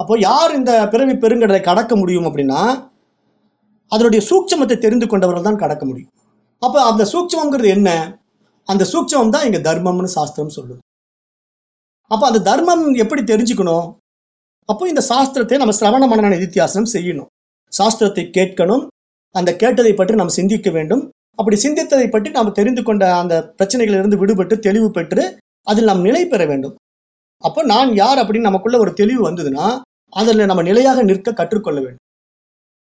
அப்போ யார் இந்த பிறவி பெருங்கடலை கடக்க முடியும் அப்படின்னா அதனுடைய சூட்சமத்தை தெரிந்து கொண்டவர்கள் தான் கடக்க முடியும். அப்போ அந்த சூட்சமங்கிறது என்ன? அந்த சூட்சமம் தான் இங்க தர்மம்னு சாஸ்திரம் சொல்லுது. அப்போ அந்த தர்மம் எப்படி தெரிஞ்சுக்கணும்? அப்போ இந்த சாஸ்திரத்தை நம்ம சிரவண மனன நிதித்தியாசனம் செய்யணும். சாஸ்திரத்தை கேட்கணும். அந்த கேட்டதை பற்றி நாம் சிந்திக்க வேண்டும். அப்படி சிந்தித்ததை பற்றி நாம் தெரிந்து கொண்ட அந்த பிரச்சனைகளிலிருந்து விடுபட்டு தெளிவு பெற்று அதில் நாம் நிலை பெற வேண்டும். அப்போ நான் யார் அப்படின்னு நமக்குள்ள ஒரு தெளிவு வந்ததுன்னா அதில் நம்ம நிலையாக நிற்க கற்றுக்கொள்ள வேண்டும்.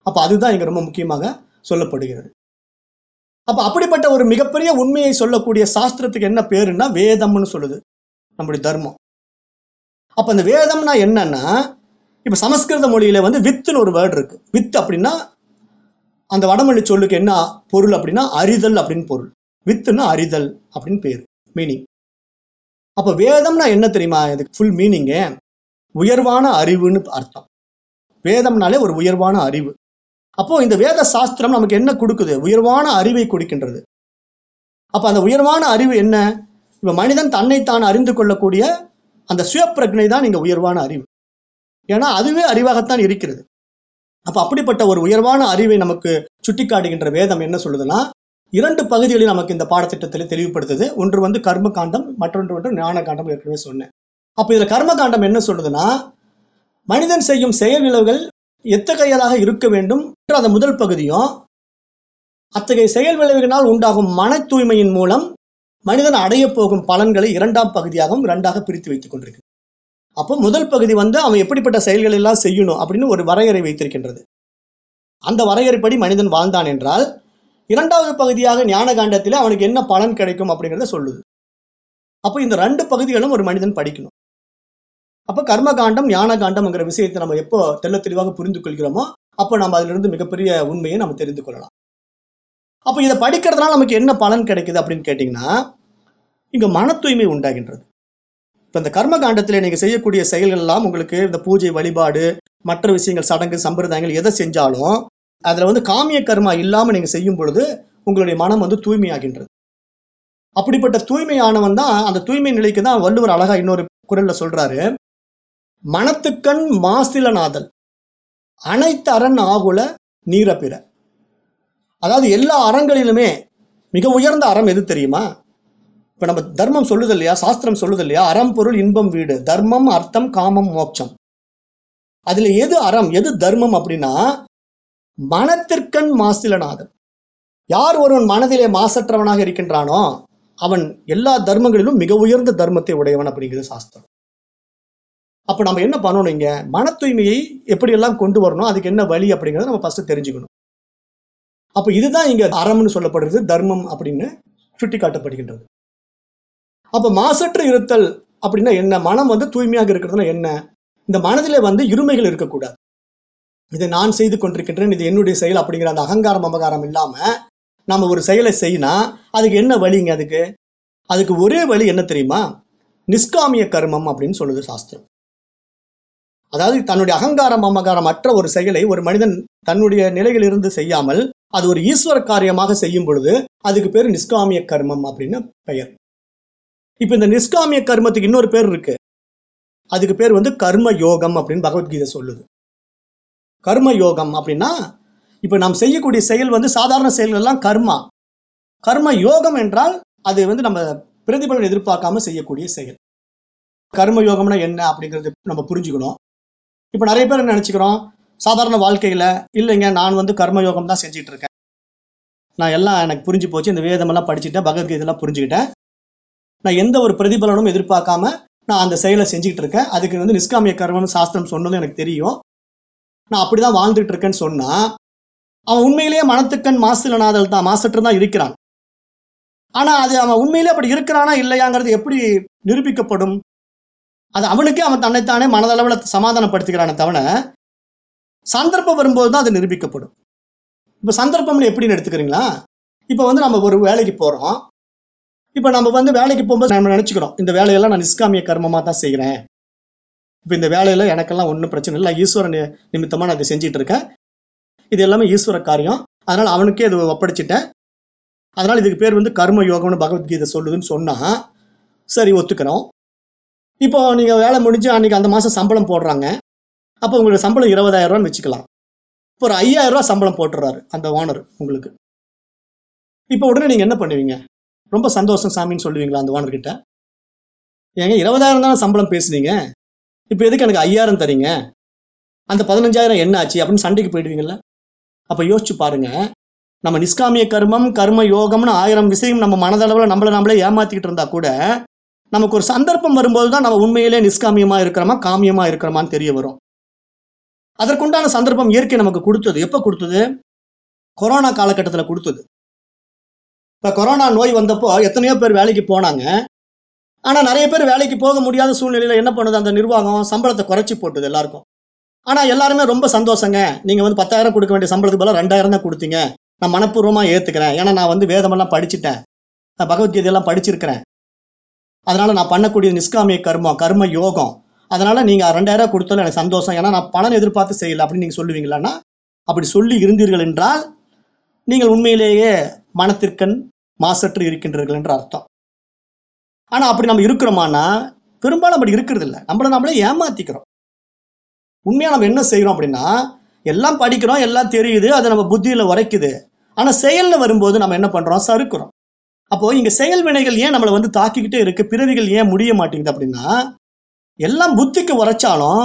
அப்ப அதுதான் இங்க ரொம்ப முக்கியமாக சொல்லப்படுகிறது. அப்ப அப்படிப்பட்ட ஒரு மிகப்பெரிய உண்மையை சொல்லக்கூடிய சாஸ்திரத்துக்கு என்ன பேருன்னா வேதம்னு சொல்லுது நம்முடைய தர்மம். அப்ப அந்த வேதம்னா என்னன்னா இப்போ சமஸ்கிருத மொழியில வந்து வித்துன்னு ஒரு வேர்டு இருக்கு. வித் அப்படின்னா அந்த வடமொழி சொல்லுக்கு என்ன பொருள் அப்படின்னா அறிதல் அப்படின்னு பொருள். வித்துன்னா அறிதல் அப்படின்னு பேர் மீனிங் அப்ப வேதம்னா என்ன தெரியுமா? இதுக்கு ஃபுல் மீனிங்கு உயர்வான அறிவுன்னு அர்த்தம். வேதம்னாலே ஒரு உயர்வான அறிவு. அப்போ இந்த வேத சாஸ்திரம் நமக்கு என்ன கொடுக்குது? உயர்வான அறிவை கொடுக்கின்றது. அப்ப அந்த உயர்வான அறிவு என்ன? இப்ப மனிதன் தன்னைத்தான் அறிந்து கொள்ளக்கூடிய அந்த சுயப்பிரக்னை தான் இங்க உயர்வான அறிவு. ஏன்னா அதுவே அறிவாகத்தான் இருக்கிறது. அப்ப அப்படிப்பட்ட ஒரு உயர்வான அறிவை நமக்கு சுட்டிக்காட்டுகின்ற வேதம் என்ன சொல்லுதுன்னா இரண்டு பகுதிகளில் நமக்கு இந்த பாடத்திட்டத்தில் தெளிவுபடுத்துது. ஒன்று வந்து கர்ம காண்டம் மற்றொன்று வந்து ஞான காண்டம் ஏற்கனவே சொன்னேன். அப்போ இதுல கர்ம காண்டம் என்ன சொல்லுதுன்னா மனிதன் செய்யும் செயல் விளைவுகள் எத்தகையதாக இருக்க வேண்டும்? என்று அந்த முதல் பகுதியும் அத்தகைய செயல் விளைவுகளினால் உண்டாகும் மன தூய்மையின் மூலம் மனிதன் அடைய போகும் பலன்களை இரண்டாம் பகுதியாகவும் இரண்டாக பிரித்து வைத்துக் கொண்டிருக்கு. அப்போ முதல் பகுதி வந்து அவன் எப்படிப்பட்ட செயல்கள் எல்லாம் செய்யணும் அப்படின்னு ஒரு வரையறை வைத்திருக்கின்றது. அந்த வரையறைப்படி மனிதன் வாழ்ந்தான் என்றால் இரண்டாவது பகுதியாக ஞான காண்டத்தில் அவனுக்கு என்ன பலன் கிடைக்கும் அப்படிங்கிறத சொல்லுது. அப்போ இந்த ரெண்டு பகுதிகளும் ஒரு மனிதன் படிக்கணும். அப்போ கர்ம காண்டம் ஞான காண்டம்ங்கிற விஷயத்தை நம்ம எப்போ தெல்ல தெளிவாக புரிந்து கொள்கிறோமோ அப்போ நம்ம அதிலிருந்து மிகப்பெரிய உண்மையை நம்ம தெரிந்து கொள்ளலாம். அப்போ இதை படிக்கிறதுனால நமக்கு என்ன பலன் கிடைக்குது அப்படின்னு கேட்டிங்கன்னா இங்க மன தூய்மை உண்டாகின்றது. இப்போ இந்த கர்ம காண்டத்தில் நீங்கள் செய்யக்கூடிய செயல்கள் எல்லாம் உங்களுக்கு இந்த பூஜை வழிபாடு மற்ற விஷயங்கள் சடங்கு சம்பிரதாயங்கள் எதை செஞ்சாலும் அதுல வந்து காமிய கர்மா இல்லாம நீங்க செய்யும் பொழுது உங்களுடைய மனம் வந்து தூய்மையாகின்றது. அப்படிப்பட்ட தூய்மையானவன் தான் அந்த தூய்மை நிலைக்கு தான் வள்ளுவர் அழகா இன்னொரு குரல்ல சொல்றாரு. மனத்துக்கண் மாசிலநாதல் அனைத்து அரண் ஆகுல நீரப்பிற. அதாவது எல்லா அறங்களிலுமே மிக உயர்ந்த அறம் எது தெரியுமா? இப்ப நம்ம தர்மம் சொல்லுது இல்லையா? சாஸ்திரம் சொல்லுது இல்லையா? அறம் பொருள் இன்பம் வீடு. தர்மம் அர்த்தம் காமம் மோட்சம். அதுல எது அறம் எது தர்மம் அப்படின்னா மனத்திற்கண் மாசிலநாதன் யார் ஒருவன் மனதிலே மாசற்றவனாக இருக்கின்றானோ அவன் எல்லா தர்மங்களிலும் மிக உயர்ந்த தர்மத்தை உடையவன் அப்படிங்கிறது சாஸ்திரம். அப்ப நம்ம என்ன பண்ணணும் இங்க? மன தூய்மையை எப்படியெல்லாம் கொண்டு வரணும் அதுக்கு என்ன வழி அப்படிங்கறத நம்ம ஃபர்ஸ்ட் தெரிஞ்சுக்கணும். அப்ப இதுதான் இங்க அறம்னு சொல்லப்படுறது தர்மம் அப்படின்னு சுட்டி காட்டப்படுகின்றது அப்ப மாசற்று இருத்தல் அப்படின்னா என்ன? மனம் வந்து தூய்மையாக இருக்கிறதுனா என்ன? இந்த மனதிலே வந்து இருமைகள் இருக்கக்கூடாது. இதை நான் செய்து கொண்டிருக்கின்றேன் இது என்னுடைய செயல் அப்படிங்கிற அந்த அகங்காரம் அபகாரம் இல்லாம நம்ம ஒரு செயலை செய்யினா அதுக்கு என்ன வழிங்க அதுக்கு? அதுக்கு ஒரே வழி என்ன தெரியுமா? நிஷ்காமிய கர்மம் அப்படின்னு சொல்லுது சாஸ்திரம். அதாவது தன்னுடைய அகங்காரம் அமகாரம் அற்ற ஒரு செயலை ஒரு மனிதன் தன்னுடைய நிலையிலிருந்து செய்யாமல் அது ஒரு ஈஸ்வர காரியமாக செய்யும் பொழுது அதுக்கு பேர் நிஷ்காமிய கர்மம் அப்படின்னு பெயர். இப்ப இந்த நிஷ்காமிய கர்மத்துக்கு இன்னொரு பேர் இருக்கு. அதுக்கு பேர் வந்து கர்ம யோகம் அப்படின்னு பகவத்கீதை சொல்லுது. கர்ம யோகம் அப்படின்னா இப்போ நாம் செய்யக்கூடிய செயல் வந்து சாதாரண செயல்கள் எல்லாம் கர்மா. கர்ம யோகம் என்றால் அது வந்து நம்ம பிரதிபலன் எதிர்பார்க்காம செய்யக்கூடிய செயல். கர்ம யோகம்னா என்ன அப்படிங்கிறது நம்ம புரிஞ்சுக்கணும். இப்போ நிறைய பேர் நினச்சிக்கிறோம்? சாதாரண வாழ்க்கையில் இல்லைங்க நான் வந்து கர்ம யோகம் தான் செஞ்சுட்டு இருக்கேன் நான் எல்லாம் எனக்கு புரிஞ்சு போச்சு இந்த வேதமெல்லாம் படிச்சுட்டேன் பகவத்கீதைலாம் புரிஞ்சுக்கிட்டேன். நான் எந்த ஒரு பிரதிபலனும் எதிர்பார்க்காம நான் அந்த செயலை செஞ்சுக்கிட்டு இருக்கேன் அதுக்கு வந்து நிஷ்காமிய கர்மம்னு சாஸ்திரம் சொன்னதும் எனக்கு தெரியும். நான் அப்படிதான் வாழ்ந்துட்டு இருக்கேன்னு சொன்னா அவன் உண்மையிலேயே மனத்துக்கண் மாசிலனாதல் தான் மாசற்று தான் இருக்கிறான். ஆனா அது அவன் உண்மையிலே அப்படி இருக்கிறானா இல்லையாங்கிறது எப்படி நிரூபிக்கப்படும்? அது அவனுக்கே அவன் தன்னைத்தானே மனதளவில் சமாதானப்படுத்திக்கிறானே தவிர சந்தர்ப்பம் வரும்போது தான் அது நிரூபிக்கப்படும். இப்போ சந்தர்ப்பம்னு எப்படின்னு எடுத்துக்கிறீங்களா? இப்போ வந்து நம்ம ஒரு வேலைக்கு போகிறோம் இப்போ நம்ம வந்து வேலைக்கு போகும்போது நம்ம நினச்சிக்கிறோம் இந்த வேலையெல்லாம் நான் நிஷ்காமிய கர்மமாக தான் செய்கிறேன் இப்போ இந்த வேலையில் எனக்கெல்லாம் ஒன்றும் பிரச்சனை இல்லை. ஈஸ்வரன் நிமித்தமாக நான் இதை செஞ்சிட்டு இருக்கேன் இது எல்லாமே ஈஸ்வர காரியம். அதனால் அவனுக்கே இது ஒப்படைச்சிட்டேன். அதனால் இதுக்கு பேர் வந்து கர்ம யோகம்னு பகவத்கீதை சொல்லுதுன்னு சொன்னால் சரி ஒத்துக்கிறோம். இப்போ நீங்கள் வேலை முடிஞ்சு அன்றைக்கி அந்த மாதம் சம்பளம் போடுறாங்க. அப்போ உங்களுக்கு சம்பளம் இருபதாயிரம் ரூபான்னு வச்சுக்கலாம். இப்போ ஒரு ஐயாயிரம் சம்பளம் போட்டுறாரு அந்த ஓனர் உங்களுக்கு. இப்போ உடனே நீங்கள் என்ன பண்ணுவீங்க? ரொம்ப சந்தோஷம் சாமின்னு சொல்லுவீங்களா அந்த ஓனர்கிட்ட? ஏங்க இருபதாயிரம் தானே சம்பளம் பேசுனீங்க? இப்போ எதுக்கு எனக்கு ஐயாயிரம் தரீங்க? அந்த பதினஞ்சாயிரம் என்ன ஆச்சு அப்படின்னு சண்டைக்கு போயிடுவீங்கல்ல? அப்போ யோசிச்சு பாருங்க. நம்ம நிஷ்காமிய கர்மம் கர்ம யோகம்னு ஆயிரம் விஷயம் நம்ம மனதளவில் நம்மளை நம்மளே ஏமாத்திக்கிட்டு இருந்தா கூட நமக்கு ஒரு சந்தர்ப்பம் வரும்போது தான் நம்ம உண்மையிலே நிஷ்காமியமாக இருக்கிறோமா காமியமாக இருக்கிறோமான்னு தெரிய வரும். அதற்குண்டான சந்தர்ப்பம் இயற்கை நமக்கு கொடுத்தது. எப்போ கொடுத்தது? கொரோனா காலகட்டத்தில் கொடுத்தது. இப்போ கொரோனா நோய் வந்தப்போ எத்தனையோ பேர் வேலைக்கு போனாங்க. ஆனால் நிறைய பேர் வேலைக்கு போக முடியாத சூழ்நிலையில் என்ன பண்ணுது? அந்த நிர்வாகம் சம்பளத்தை குறைச்சி போட்டுது எல்லாருக்கும். ஆனால் எல்லாருமே ரொம்ப சந்தோஷங்க. நீங்கள் வந்து பத்தாயிரம் கொடுக்க வேண்டிய சம்பளத்துக்கு பதிலாக ரெண்டாயிரம் தான் கொடுத்தீங்க. நான் மனப்பூர்வமாக ஏற்றுக்கிறேன் ஏன்னா நான் வந்து வேதமெல்லாம் படிச்சுட்டேன். நான் பகவத்கீதையெல்லாம் படிச்சிருக்கிறேன். அதனால் நான் பண்ணக்கூடிய நிஷ்காமிய கர்மம் கர்ம யோகம். அதனால் நீங்கள் ரெண்டாயிரம் கொடுத்தாலும் எனக்கு சந்தோஷம். ஏன்னா நான் பணம் எதிர்பார்த்து செய்யலை அப்படின்னு நீங்கள் சொல்லுவீங்களான்னா அப்படி சொல்லி இருந்தீர்கள் என்றால் நீங்கள் உண்மையிலேயே மனத்திற்கண் மாசற்று இருக்கின்றீர்கள் என்று அர்த்தம். ஆனால் அப்படி நம்ம இருக்கிறோமானா பெரும்பாலும் அப்படி இருக்கிறது இல்லை நம்மளை நம்மளே ஏமாத்திக்கிறோம். உண்மையாக நம்ம என்ன செய்கிறோம் அப்படின்னா எல்லாம் படிக்கிறோம் எல்லாம் தெரியுது அது நம்ம புத்தியில் உரைக்குது. ஆனால் செயல்ல வரும்போது நம்ம என்ன பண்ணுறோம் சறுக்கிறோம். அப்போது இங்கே செயல் வினைகள் ஏன் நம்மளை வந்து தாக்கிக்கிட்டே இருக்குது பிறவிகள் ஏன் முடிய மாட்டேங்குது அப்படின்னா எல்லாம் புத்திக்கு உரைச்சாலும்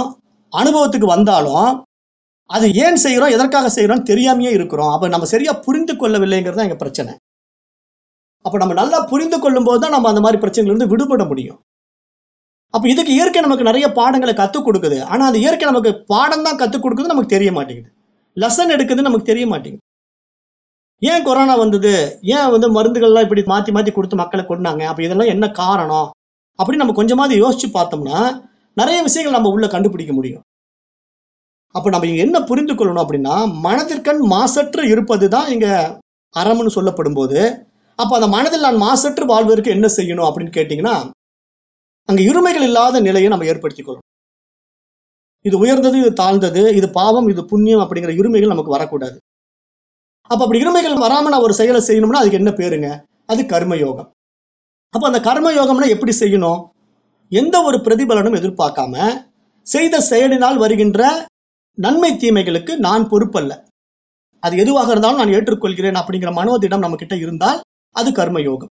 அனுபவத்துக்கு வந்தாலும் அது ஏன் செய்கிறோம் எதற்காக செய்கிறோம்னு தெரியாமையே இருக்கிறோம். அப்போ நம்ம சரியா புரிந்து கொள்ளவில்லைங்கிறது தான் எங்கள் பிரச்சனை. அப்போ நம்ம நல்லா புரிந்து கொள்ளும் போது தான் நம்ம அந்த மாதிரி பிரச்சனைகள்லேருந்து விடுபட முடியும். அப்போ இதுக்கு இயற்கை நமக்கு நிறைய பாடங்களை கற்றுக் கொடுக்குது. ஆனால் அந்த இயற்கை நமக்கு பாடம் தான் கற்றுக் கொடுக்குது நமக்கு தெரிய மாட்டேங்குது. லெசன் எடுக்குது நமக்கு தெரிய மாட்டேங்குது. ஏன் கொரோனா வந்தது? ஏன் வந்து மருந்துகள்லாம் இப்படி மாற்றி மாற்றி கொடுத்து மக்களை கொண்டாங்க அப்போ இதெல்லாம் என்ன காரணம்? அப்படின்னு நம்ம கொஞ்சமாவது யோசிச்சு பார்த்தோம்னா நிறைய விஷயங்கள் நம்ம உள்ள கண்டுபிடிக்க முடியும். அப்போ நம்ம இங்கே என்ன புரிந்து கொள்ளணும் அப்படின்னா மனதிற்கண் மாசற்று இருப்பது தான் இங்கே அறம்னு சொல்லப்படும் போது அப்போ அந்த மனதில் நான் மாசற்று வாழ்வதற்கு என்ன செய்யணும் அப்படின்னு கேட்டிங்கன்னா அங்கே இருமைகள் இல்லாத நிலையை நம்ம ஏற்படுத்திக் கொள்ளணும். இது உயர்ந்தது இது தாழ்ந்தது இது பாவம் இது புண்ணியம் அப்படிங்கிற இருமைகள் நமக்கு வரக்கூடாது. அப்போ அப்படி இருமைகள் வராமல் நான் ஒரு செயலை செய்யணும்னா அதுக்கு என்ன பேருங்க? அது கர்ம யோகம் அப்போ அந்த கர்ம யோகம்னா எப்படி செய்யணும்? எந்த ஒரு பிரதிபலனும் எதிர்பார்க்காம செய்த செயலினால் வருகின்ற நன்மை தீமைகளுக்கு நான் பொறுப்பல்ல. அது எதுவாக இருந்தாலும் நான் ஏற்றுக்கொள்கிறேன் அப்படிங்கிற மனோதிடம் நம்ம கிட்ட இருந்தால் அது கர்ம யோகம்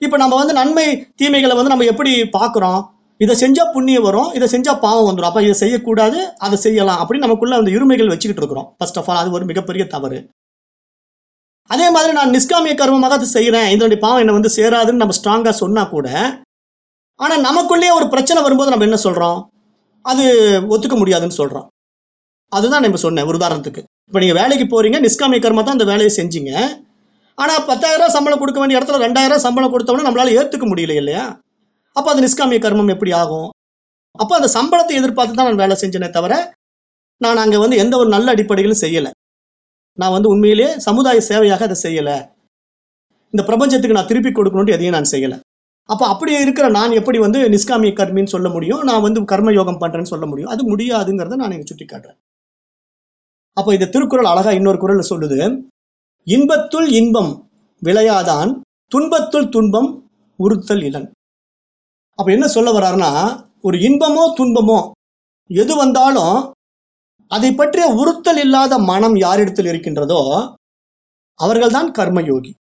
இப்ப நம்ம வந்து நன்மை தீமைகளை வந்து நம்ம எப்படி பார்க்கிறோம்? இதை செஞ்சா புண்ணியம் வரும் இதை செஞ்சா பாவம் வந்துடும் அப்ப இதை செய்யக்கூடாது அதை செய்யலாம் அப்படின்னு நமக்குள்ள அந்த இருமைகள் வச்சுக்கிட்டு இருக்கிறோம். ஃபர்ஸ்ட் ஆஃப் ஆல் அது ஒரு மிகப்பெரிய தவறு. அதே மாதிரி நான் நிஷ்காமிய கர்மமாக அதை செய்யறேன் இதனுடைய பாவம் என்ன வந்து சேராதுன்னு நம்ம ஸ்ட்ராங்கா சொன்னா கூட ஆனா நமக்குள்ளேயே ஒரு பிரச்சனை வரும்போது நம்ம என்ன சொல்றோம்? அது ஒத்துக்க முடியாதுன்னு சொல்றோம். அதுதான் நம்ம சொன்னேன் ஒரு உதாரணத்துக்கு. இப்போ நீங்க வேலைக்கு போறீங்க நிஷ்காமிய கர்மா தான் அந்த வேலையை செஞ்சீங்க. ஆனால் பத்தாயிரம் சம்பளம் கொடுக்க வேண்டிய இடத்துல ரெண்டாயிரம் சம்பளம் கொடுத்தோம்னா நம்மளால ஏற்றுக்க முடியல இல்லையா? அப்போ அது நிஷ்காமிய கர்மம் எப்படி ஆகும்? அப்போ அந்த சம்பளத்தை எதிர்பார்த்து தான் நான் வேலை செஞ்சேனே தவிர நான் அங்கே வந்து எந்த ஒரு நல்ல அடிப்படையிலும் செய்யலை. நான் வந்து உண்மையிலேயே சமுதாய சேவையாக அதை செய்யலை. இந்த பிரபஞ்சத்துக்கு நான் திருப்பி கொடுக்கணும்னு எதையும் நான் செய்யலை. அப்போ அப்படி இருக்கிற நான் எப்படி வந்து நிஷ்காமிய கர்மின்னு சொல்ல முடியும்? நான் வந்து கர்ம யோகம் பண்ணுறேன்னு சொல்ல முடியும்? அது முடியாதுங்கிறத நான் இங்கே சுட்டி காட்டுறேன் அப்போ இந்த திருக்குறள் அழகாக இன்னொரு குறள்ல சொல்லுது இன்பத்துள் இன்பம் விளையாதான் துன்பத்துள் துன்பம் உறுத்தல் இலன். அப்ப என்ன சொல்ல வர்றாருன்னா ஒரு இன்பமோ துன்பமோ எது வந்தாலும் அதை பற்றிய உறுத்தல் இல்லாத மனம் யாரிடத்தில் இருக்கின்றதோ அவர்கள்தான் கர்மயோகி.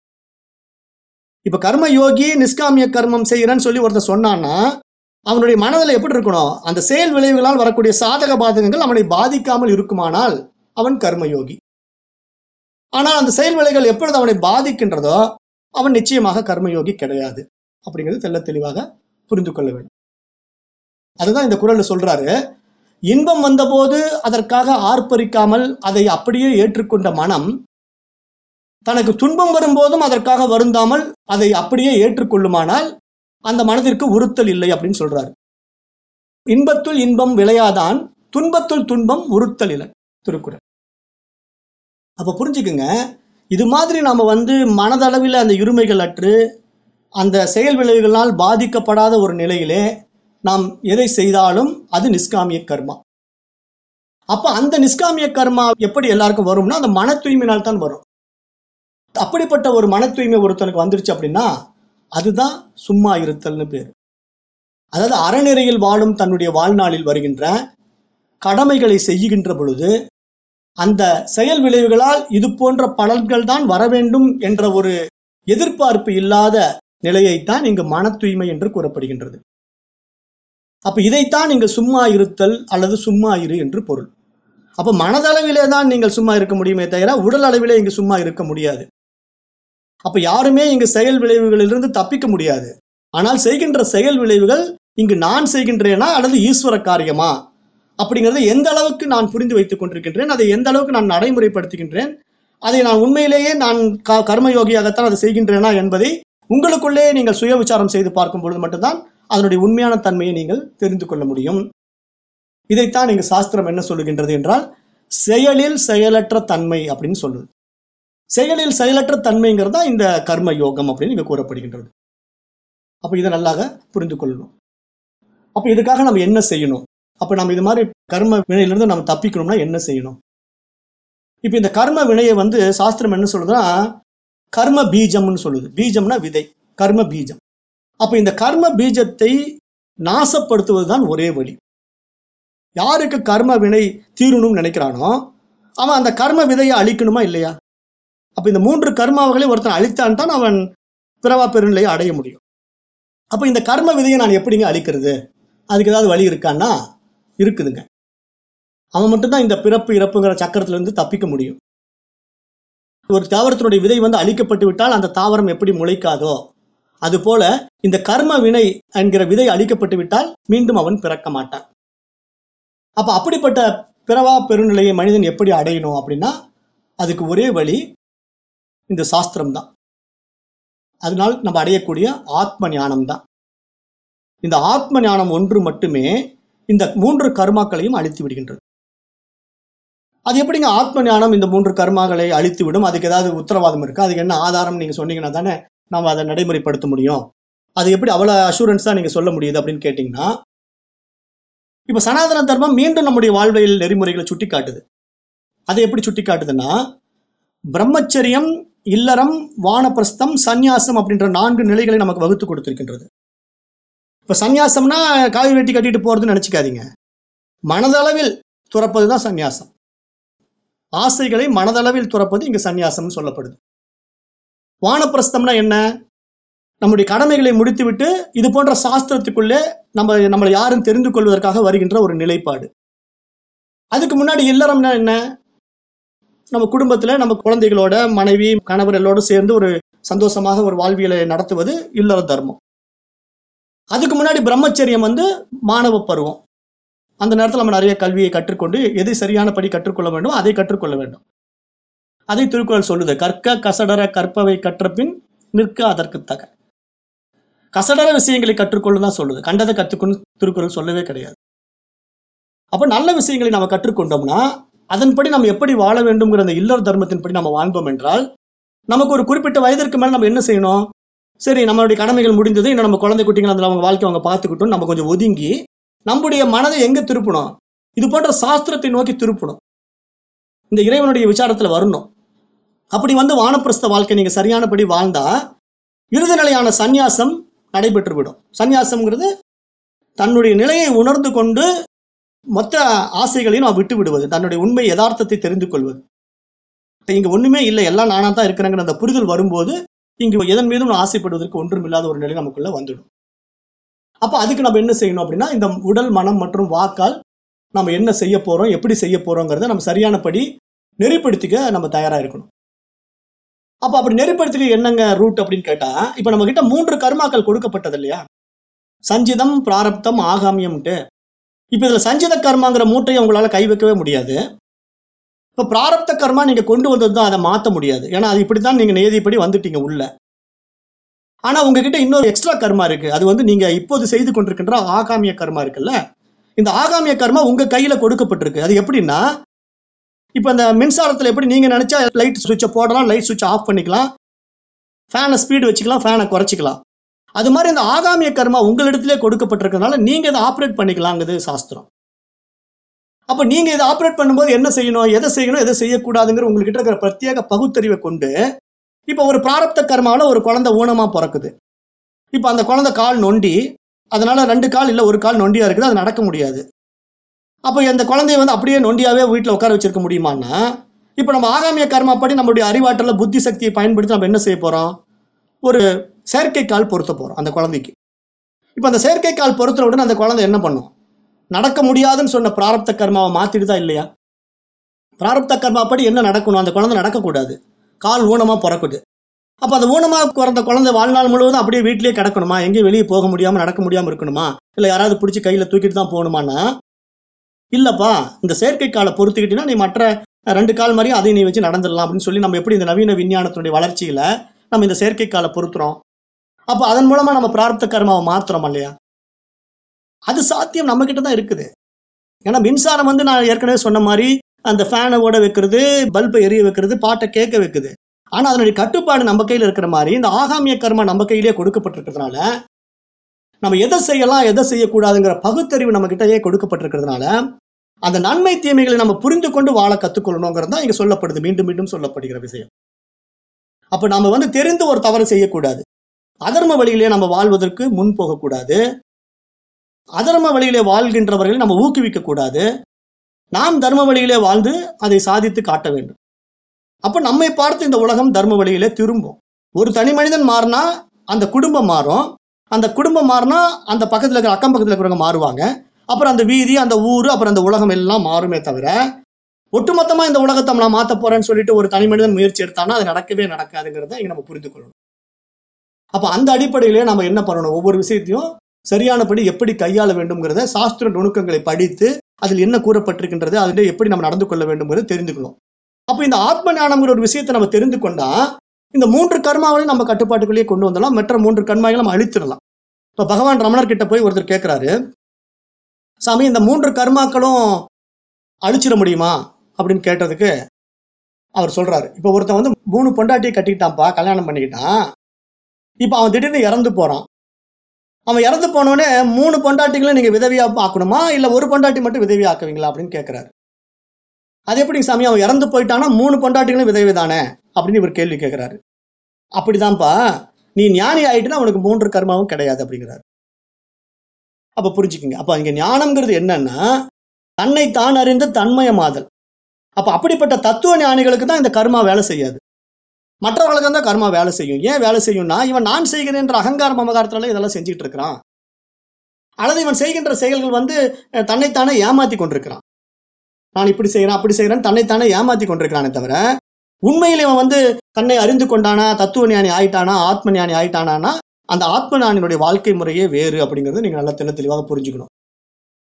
இப்ப கர்மயோகி நிஷ்காமிய கர்மம் செய்கிறேன்னு சொல்லி ஒருத்தர் சொன்னான்னா அவனுடைய மனதில் எப்படி இருக்கணும்? அந்த செயல் விளைவுகளால் வரக்கூடிய சாதக பாதகங்கள் அவனை பாதிக்காமல் இருக்குமானால் அவன் கர்மயோகி. ஆனால் அந்த செயல் விலைகள் எப்பொழுது அவனை பாதிக்கின்றதோ அவன் நிச்சயமாக கர்மயோகி கிடையாது. அப்படிங்கிறது தெல்ல தெளிவாக புரிந்து கொள்ள வேண்டும். அதுதான் இந்த குறள்ல சொல்றாரு. இன்பம் வந்தபோது அதற்காக ஆர்ப்பரிக்காமல் அதை அப்படியே ஏற்றுக்கொண்ட மனம் தனக்கு துன்பம் வரும்போதும் அதற்காக வருந்தாமல் அதை அப்படியே ஏற்றுக்கொள்ளுமானால் அந்த மனதிற்கு உறுத்தல் இல்லை அப்படின்னு சொல்றாரு. இன்பத்துள் இன்பம் விளையாதான் துன்பத்துள் துன்பம் உறுத்தல் இல்லை. திருக்குறள். அப்ப புரிஞ்சுக்குங்க. இது மாதிரி நாம வந்து மனதளவில் அந்த இருமைகள் அற்று அந்த செயல் விளைவுகளால் பாதிக்கப்படாத ஒரு நிலையிலே நாம் எதை செய்தாலும் அது நிஷ்காமிய கர்மா. அப்ப அந்த நிஷ்காமிய கர்மா எப்படி எல்லாருக்கும் வரும்னா அந்த மன தூய்மையினால் தான் வரும். அப்படிப்பட்ட ஒரு மன தூய்மை ஒருத்தனுக்கு வந்துருச்சு அப்படின்னா அதுதான் சும்மா இருத்தல்னு பேர். அதாவது அறநெறியில் வாழும் தன்னுடைய வாழ்நாளில் வருகின்ற கடமைகளை செய்கின்ற பொழுது அந்த செயல் விளைவுகளால் இது போன்ற பலன்கள் தான் வர வேண்டும் என்ற ஒரு எதிர்பார்ப்பு இல்லாத நிலையைத்தான் இங்கு மன தூய்மை என்று கூறப்படுகின்றது. அப்ப இதைத்தான் நீங்கள் சும்மா இருத்தல் அல்லது சும்மா இரு என்று பொருள். அப்ப மனதளவிலே தான் நீங்கள் சும்மா இருக்க முடியுமே தவிர உடல் அளவிலே இங்கு சும்மா இருக்க முடியாது. அப்ப யாருமே இங்கு செயல் விளைவுகளிலிருந்து தப்பிக்க முடியாது. ஆனால் செய்கின்ற செயல் விளைவுகள் இங்கு நான் செய்கின்றேனா அல்லது ஈஸ்வர காரியமா? அப்படிங்கிறத எந்த அளவுக்கு நான் புரிந்து வைத்துக் கொண்டிருக்கின்றேன் அதை எந்த அளவுக்கு நான் நடைமுறைப்படுத்துகின்றேன் அதை நான் உண்மையிலேயே நான் க- கர்மயோகியாகத்தான் அதை செய்கின்றேனா என்பதை உங்களுக்குள்ளே நீங்கள் சுய விசாரம் செய்து பார்க்கும் பொழுது மட்டும்தான் அதனுடைய உண்மையான தன்மையை நீங்கள் தெரிந்து கொள்ள முடியும். இதைத்தான் இங்கு சாஸ்திரம் என்ன சொல்லுகின்றது என்றால் செயலில் செயலற்ற தன்மை அப்படின்னு சொல்லுது. செயலில் செயலற்ற தன்மைங்கிறது தான் இந்த கர்ம யோகம் அப்படின்னு இங்க கூறப்படுகின்றது. அப்ப இதை நல்லாக புரிந்து கொள்ளணும். அப்ப இதுக்காக நம்ம என்ன செய்யணும்? அப்ப நம்ம இது மாதிரி கர்ம வினையிலிருந்து நம்ம தப்பிக்கணும்னா என்ன செய்யணும்? இப்ப இந்த கர்ம வினையை வந்து சாஸ்திரம் என்ன சொல்லுதுன்னா கர்ம பீஜம்னு சொல்லுது. பீஜம்னா விதை கர்ம பீஜம். அப்ப இந்த கர்ம பீஜத்தை நாசப்படுத்துவதுதான் ஒரே வழி. யாருக்கு கர்ம வினை தீரணும்னு நினைக்கிறானோ அவன் அந்த கர்ம விதையை அழிக்கணுமா இல்லையா? அப்ப இந்த மூன்று கர்மாவகளை ஒருத்தன் அழித்தான் தான் அவன் பிறவா பெருநிலையை அடைய முடியும். அப்ப இந்த கர்ம விதையை நான் எப்படிங்க அழிக்கிறது? அதுக்கு ஏதாவது வழி இருக்கான்னா இருக்குதுங்க. அவன் மட்டும்தான் இந்த பிறப்பு இறப்புங்கிற சக்கரத்திலிருந்து தப்பிக்க முடியும். ஒரு தாவரத்தினுடைய விதை வந்து அழிக்கப்பட்டு விட்டால் அந்த தாவரம் எப்படி முளைக்காதோ அதுபோல இந்த கர்ம வினை என்கிற விதை அழிக்கப்பட்டு விட்டால் மீண்டும் அவன் பிறக்க மாட்டான். அப்ப அப்படிப்பட்ட பிறவா பெருநிலையை மனிதன் எப்படி அடையணும் அப்படின்னா அதுக்கு ஒரே வழி இந்த சாஸ்திரம் தான் அதனால் நம்ம அடையக்கூடிய ஆத்ம ஞானம் தான் இந்த ஆத்ம ஞானம் ஒன்று மட்டுமே இந்த மூன்று கர்மாக்களையும் அழித்து விடுகின்றது. அது எப்படிங்க ஆத்ம ஞானம் இந்த மூன்று கர்மாக்களை அழித்து விடும்? அதுக்கு ஏதாவது உத்தரவாதம் இருக்கு? அதுக்கு என்ன ஆதாரம் நீங்க சொன்னீங்கன்னா தானே நம்ம அதை நடைமுறைப்படுத்த முடியும். அது எப்படி அவ்வளவு அஷூரன்ஸ் தான் நீங்க சொல்ல முடியுது அப்படின்னு கேட்டீங்கன்னா இப்ப சனாதன தர்மம் மீண்டும் நம்முடைய வாழ்வியல் நெறிமுறைகளை சுட்டி காட்டுது அதை எப்படி சுட்டி காட்டுதுன்னா பிரம்மச்சரியம் இல்லறம் வானப்பிரஸ்தம் சந்நியாசம் அப்படின்ற நான்கு நிலைகளை நமக்கு வகுத்து கொடுத்திருக்கின்றது. இப்போ சந்நியாசம்னா காவி வெட்டி கட்டிட்டு போகிறதுன்னு நினச்சிக்காதீங்க. மனதளவில் துறப்பது தான் சந்நியாசம். ஆசைகளை மனதளவில் துறப்பது இங்கே சந்நியாசம்னு சொல்லப்படுது. வானப்பிரஸ்தம்னா என்ன? நம்முடைய கடமைகளை முடித்துவிட்டு இது போன்ற சாஸ்திரத்துக்குள்ளே நம்ம நம்மளை யாரும் தெரிந்து கொள்வதற்காக வருகின்ற ஒரு நிலைப்பாடு. அதுக்கு முன்னாடி இல்லறம்னா என்ன? நம்ம குடும்பத்தில் நம்ம குழந்தைகளோட மனைவி கணவர் சேர்ந்து ஒரு சந்தோஷமாக ஒரு வாழ்வியலை நடத்துவது இல்லற தர்மம். அதுக்கு முன்னாடி பிரம்மச்சரியம் வந்து மாணவ பருவம். அந்த நேரத்தில் நம்ம நிறைய கல்வியை கற்றுக்கொண்டு எது சரியானபடி கற்றுக்கொள்ள வேண்டும் அதை கற்றுக்கொள்ள வேண்டும். அதை திருக்குறள் சொல்லுது. கற்க கசடர கற்பவை கற்றபின் நிற்க அதற்கு தக. கசடர விஷயங்களை கற்றுக்கொள்ள தான் சொல்லுது. கண்டதை கற்றுக்கொண்டு திருக்குறள் சொல்லவே கிடையாது. அப்போ நல்ல விஷயங்களை நம்ம கற்றுக்கொண்டோம்னா அதன்படி நம்ம எப்படி வாழ வேண்டும்ங்கிற அந்த இல்லற தர்மத்தின்படி நம்ம வாழ்ந்தோம் என்றால் நமக்கு ஒரு குறிப்பிட்ட வயதிற்கு மேல நம்ம என்ன செய்யணும்? சரி நம்மளுடைய கடமைகள் முடிந்தது. இன்னும் நம்ம குழந்தை குட்டிகள் அதில் அவங்க வாழ்க்கை அவங்க பார்த்துக்கிட்டோம் நம்ம கொஞ்சம் ஒதுங்கி நம்முடைய மனதை எங்கே திருப்பணும்? இது போன்ற சாஸ்திரத்தை நோக்கி திருப்பணும். இந்த இறைவனுடைய விசாரத்தில் வரணும். அப்படி வந்து வானப்பிரஸ்த வாழ்க்கை நீங்கள் சரியானபடி வாழ்ந்தா இறுதி நிலையான சந்நியாசம் நடைபெற்று விடும் சந்நியாசம்ங்கிறது தன்னுடைய நிலையை உணர்ந்து கொண்டு மொத்த ஆசைகளையும் நான் விட்டு விடுவது தன்னுடைய உண்மை யதார்த்தத்தை தெரிந்து கொள்வது. இங்கே ஒன்றுமே இல்லை. எல்லாம் நானாக தான் இருக்கிறேங்கிற அந்த புரிதல் வரும்போது இங்கு எதன் மீதும் ஆசைப்படுவதற்கு ஒன்றும் இல்லாத ஒரு நிலை நமக்குள்ள வந்துடும். அப்ப அதுக்கு நம்ம என்ன செய்யணும் அப்படின்னா இந்த உடல் மனம் மற்றும் வாக்கால் நம்ம என்ன செய்ய போறோம் எப்படி செய்ய போறோங்கிறத நம்ம சரியானபடி நெறிப்படுத்திக்க நம்ம தயாரா இருக்கணும். அப்ப அப்படி நெறிப்படுத்திக்க என்னங்க ரூட் அப்படின்னு கேட்டா இப்ப நம்ம கிட்ட மூன்று கர்மாக்கள் கொடுக்கப்பட்டது இல்லையா? சஞ்சிதம் பிராரப்தம் ஆகாமியம்ட்டு. இப்ப இதுல சஞ்சித கர்மாங்கிற மூட்டையை உங்களால கை வைக்கவே முடியாது. இப்போ பிராரப்த கர்மா நீங்கள் கொண்டு வந்தது தான் அதை மாற்ற முடியாது. ஏன்னா அது இப்படி தான் நீங்கள் நேதிப்படி வந்துட்டீங்க உள்ள. ஆனால் உங்ககிட்ட இன்னொரு எக்ஸ்ட்ரா கர்மா இருக்குது அது வந்து நீங்கள் இப்போது செய்து கொண்டிருக்கின்ற ஆகாமிய கர்மா இருக்குல்ல? இந்த ஆகாமிய கர்மா உங்கள் கையில் கொடுக்கப்பட்டிருக்கு. அது எப்படின்னா இப்போ இந்த மின்சாரத்தில் எப்படி நீங்கள் நினச்சா லைட் சுவிட்சை போடலாம் லைட் சுவிட்ச் ஆஃப் பண்ணிக்கலாம். ஃபேனை ஸ்பீடு வச்சுக்கலாம் ஃபேனை குறைச்சிக்கலாம். அது மாதிரி இந்த ஆகாமிய கர்மா உங்களிடத்திலே கொடுக்கப்பட்டிருக்கிறதுனால நீங்கள் இதை ஆப்ரேட் பண்ணிக்கலாங்கிறது சாஸ்திரம். அப்போ நீங்கள் இதை ஆப்ரேட் பண்ணும்போது என்ன செய்யணும்? எதை செய்யணும்? எதை செய்யக்கூடாதுங்கிற உங்கள்கிட்ட இருக்கிற பிரத்யேக பகுத்தறிவை கொண்டு இப்போ ஒரு பிராரப்த கர்மாவில் ஒரு குழந்தை ஊனமாக பிறக்குது. இப்போ அந்த குழந்தை கால் நொண்டி அதனால ரெண்டு கால் இல்லை ஒரு கால் நொண்டியாக இருக்குது அது நடக்க முடியாது. அப்போ அந்த குழந்தைய வந்து அப்படியே நொண்டியாவே வீட்டில் உட்கார வச்சிருக்க முடியுமான்னா இப்போ நம்ம ஆகாமிய கர்மாப்படி நம்மளுடைய அறிவாற்றல புத்தி சக்தியை பயன்படுத்தி நம்ம என்ன செய்ய போகிறோம் ஒரு செயற்கை கால் பொருத்த போகிறோம் அந்த குழந்தைக்கு. இப்போ அந்த செயற்கை கால் பொருத்தின உடனே அந்த குழந்தை என்ன பண்ணும்? நடக்க முடியாதுன்னு சொன்ன பிராரப்த கர்மாவை மாத்திடுதா இல்லையா? பிராரப்த கர்மாப்படி என்ன நடக்கணும்? அந்த குழந்தை நடக்கக்கூடாது. கால் ஊனமாக பிறக்குது. அப்போ அந்த ஊனமாக பிறந்த குழந்தை வாழ்நாள் முழுவதும் அப்படியே வீட்லேயே கிடக்கணுமா? எங்கேயும் வெளியே போக முடியாமல் நடக்க முடியாமல் இருக்கணுமா? இல்லை யாராவது பிடிச்சி கையில் தூக்கிட்டு தான் போகணுமானா இல்லைப்பா இந்த செயற்கை காலை பொறுத்துக்கிட்டீங்கன்னா நீ மற்ற ரெண்டு கால் மாதிரியும் அதையும் நீ வச்சு நடந்துடலாம் அப்படின்னு சொல்லி நம்ம எப்படி இந்த நவீன விஞ்ஞானத்தினுடைய வளர்ச்சியில் நம்ம இந்த செயற்கை காலை பொறுத்துறோம்? அப்போ அதன் மூலமாக நம்ம பிரார்த்த கர்மாவை மாத்துறோம் இல்லையா? அது சாத்தியம் நம்ம கிட்ட தான் இருக்குது. ஏன்னா மின்சாரம் வந்து நான் ஏற்கனவே சொன்ன மாதிரி அந்த ஃபேனை ஓட வைக்கிறது பல்பை எரிய வைக்கிறது பாட்டை கேட்க வைக்குது. ஆனால் அதனுடைய கட்டுப்பாடு நம்ம கையில் இருக்கிற மாதிரி இந்த ஆகாமிய கர்மா நம்ம கையிலேயே கொடுக்கப்பட்டிருக்கிறதுனால நம்ம எதை செய்யலாம் எதை செய்யக்கூடாதுங்கிற பகுத்தறிவு நம்ம கிட்டயே கொடுக்கப்பட்டிருக்கிறதுனால அந்த நன்மை தீமைகளை நம்ம புரிந்து கொண்டு வாழ கத்துக்கொள்ளணுங்கிறது தான் இங்க சொல்லப்படுது மீண்டும் மீண்டும் சொல்லப்படுகிற விஷயம். அப்ப நம்ம வந்து தெரிந்து ஒரு தவறு செய்யக்கூடாது. அதர்ம வழியிலே நம்ம வாழ்வதற்கு முன் போகக்கூடாது. அதர்ம வழியிலே வாழ்கின்றவர்களை நம்ம ஊக்குவிக்க கூடாது நாம் தர்ம வழியிலே வாழ்ந்து அதை சாதித்து காட்ட வேண்டும். அப்போ நம்மை பார்த்து இந்த உலகம் தர்ம வழியிலே திரும்பும். ஒரு தனி மனிதன் மாறினா அந்த குடும்பம் மாறும். அந்த குடும்பம் மாறினா அந்த பக்கத்துல இருக்கிற அக்கம் பக்கத்தில் இருக்கிறவங்க மாறுவாங்க. அப்புறம் அந்த வீதி அந்த ஊர் அப்புறம் அந்த உலகம் எல்லாம் மாறுமே தவிர ஒட்டுமொத்தமாக இந்த உலகத்தை நான் மாற்ற போறேன்னு சொல்லிட்டு ஒரு தனி மனிதன் முயற்சி எடுத்தானா அது நடக்கவே நடக்காதுங்கிறத இங்கே நம்ம புரிந்து கொள்ளணும். அப்போ அந்த அடிப்படையிலே நம்ம என்ன பண்ணணும்? ஒவ்வொரு விஷயத்தையும் சரியானபடி எப்படி கையாள வேண்டும்ங்கிறத சாஸ்திர நுணுக்கங்களை படித்து அதில் என்ன கூறப்பட்டிருக்கின்றது அதில் எப்படி நம்ம நடந்து கொள்ள வேண்டும்ங்கிறத தெரிந்துக்கணும். அப்போ இந்த ஆத்ம ஞானம்ங்கிற ஒரு விஷயத்தை நம்ம தெரிந்து கொண்டா இந்த மூன்று கர்மாவளையும் நம்ம கட்டுப்பாட்டுக்குள்ளேயே கொண்டு வந்துடலாம். மற்ற மூன்று கர்மாவை நம்ம அழித்திடலாம். இப்போ பகவான் ரமணர் கிட்ட போய் ஒருத்தர் கேட்கிறாரு சாமி இந்த மூன்று கர்மாக்களும் அழிச்சிட முடியுமா? அப்படின்னு கேட்டதுக்கு அவர் சொல்றாரு. இப்போ ஒருத்தன் வந்து மூணு பொண்டாட்டியை கட்டிக்கிட்டான்ப்பா கல்யாணம் பண்ணிக்கிட்டான். இப்போ அவன் திடீர்னு இறந்து போறான். அவன் இறந்து போனோடனே மூணு பொண்டாட்டிகளும் நீங்கள் விதவியாக ஆக்கணுமா இல்லை ஒரு பொண்டாட்டி மட்டும் விதவியாக ஆக்குவீங்களா? அப்படின்னு கேட்குறாரு அது எப்படிங்க சாமி? அவன் இறந்து போயிட்டானா மூணு பொண்டாட்டிகளும் விதவி தானே? அப்படின்னு இவர் கேள்வி கேட்குறாரு அப்படிதான்ப்பா. நீ ஞானி ஆயிட்டுனா உனக்கு மூன்று கர்மாவும் கிடையாது அப்படிங்கிறாரு. அப்போ புரிஞ்சுக்குங்க. அப்போ இங்கே ஞானம்ங்கிறது என்னன்னா தன்னை தான் அறிந்த தன்மயமாதல். அப்போ அப்படிப்பட்ட தத்துவ ஞானிகளுக்கு தான் இந்த கர்மா வேலை செய்யாது. மற்றவர்களுக்கு தான் கர்மா வேலை செய்யும். ஏன் வேலை செய்யும்னா இவன் நான் செய்கிறேன் என்ற அகங்கார மமகாரத்தில இதெல்லாம் செஞ்சுட்டு இருக்கிறான் அல்லது இவன் செய்கின்ற செயல்கள் வந்து தன்னைத்தானே ஏமாத்தி கொண்டிருக்கிறான். நான் இப்படி செய்கிறேன் அப்படி செய்கிறேன் தன்னைத்தானே ஏமாத்தி கொண்டிருக்கிறானே தவிர உண்மையில் இவன் வந்து தன்னை அறிந்து கொண்டானா தத்துவ ஞானி ஆயிட்டானா ஆத்ம ஞானி ஆயிட்டானா அந்த ஆத்ம ஞானியினுடைய வாழ்க்கை முறையே வேறு அப்படிங்கிறது நீங்க நல்லா தெள்ள தெளிவாக புரிஞ்சுக்கணும்.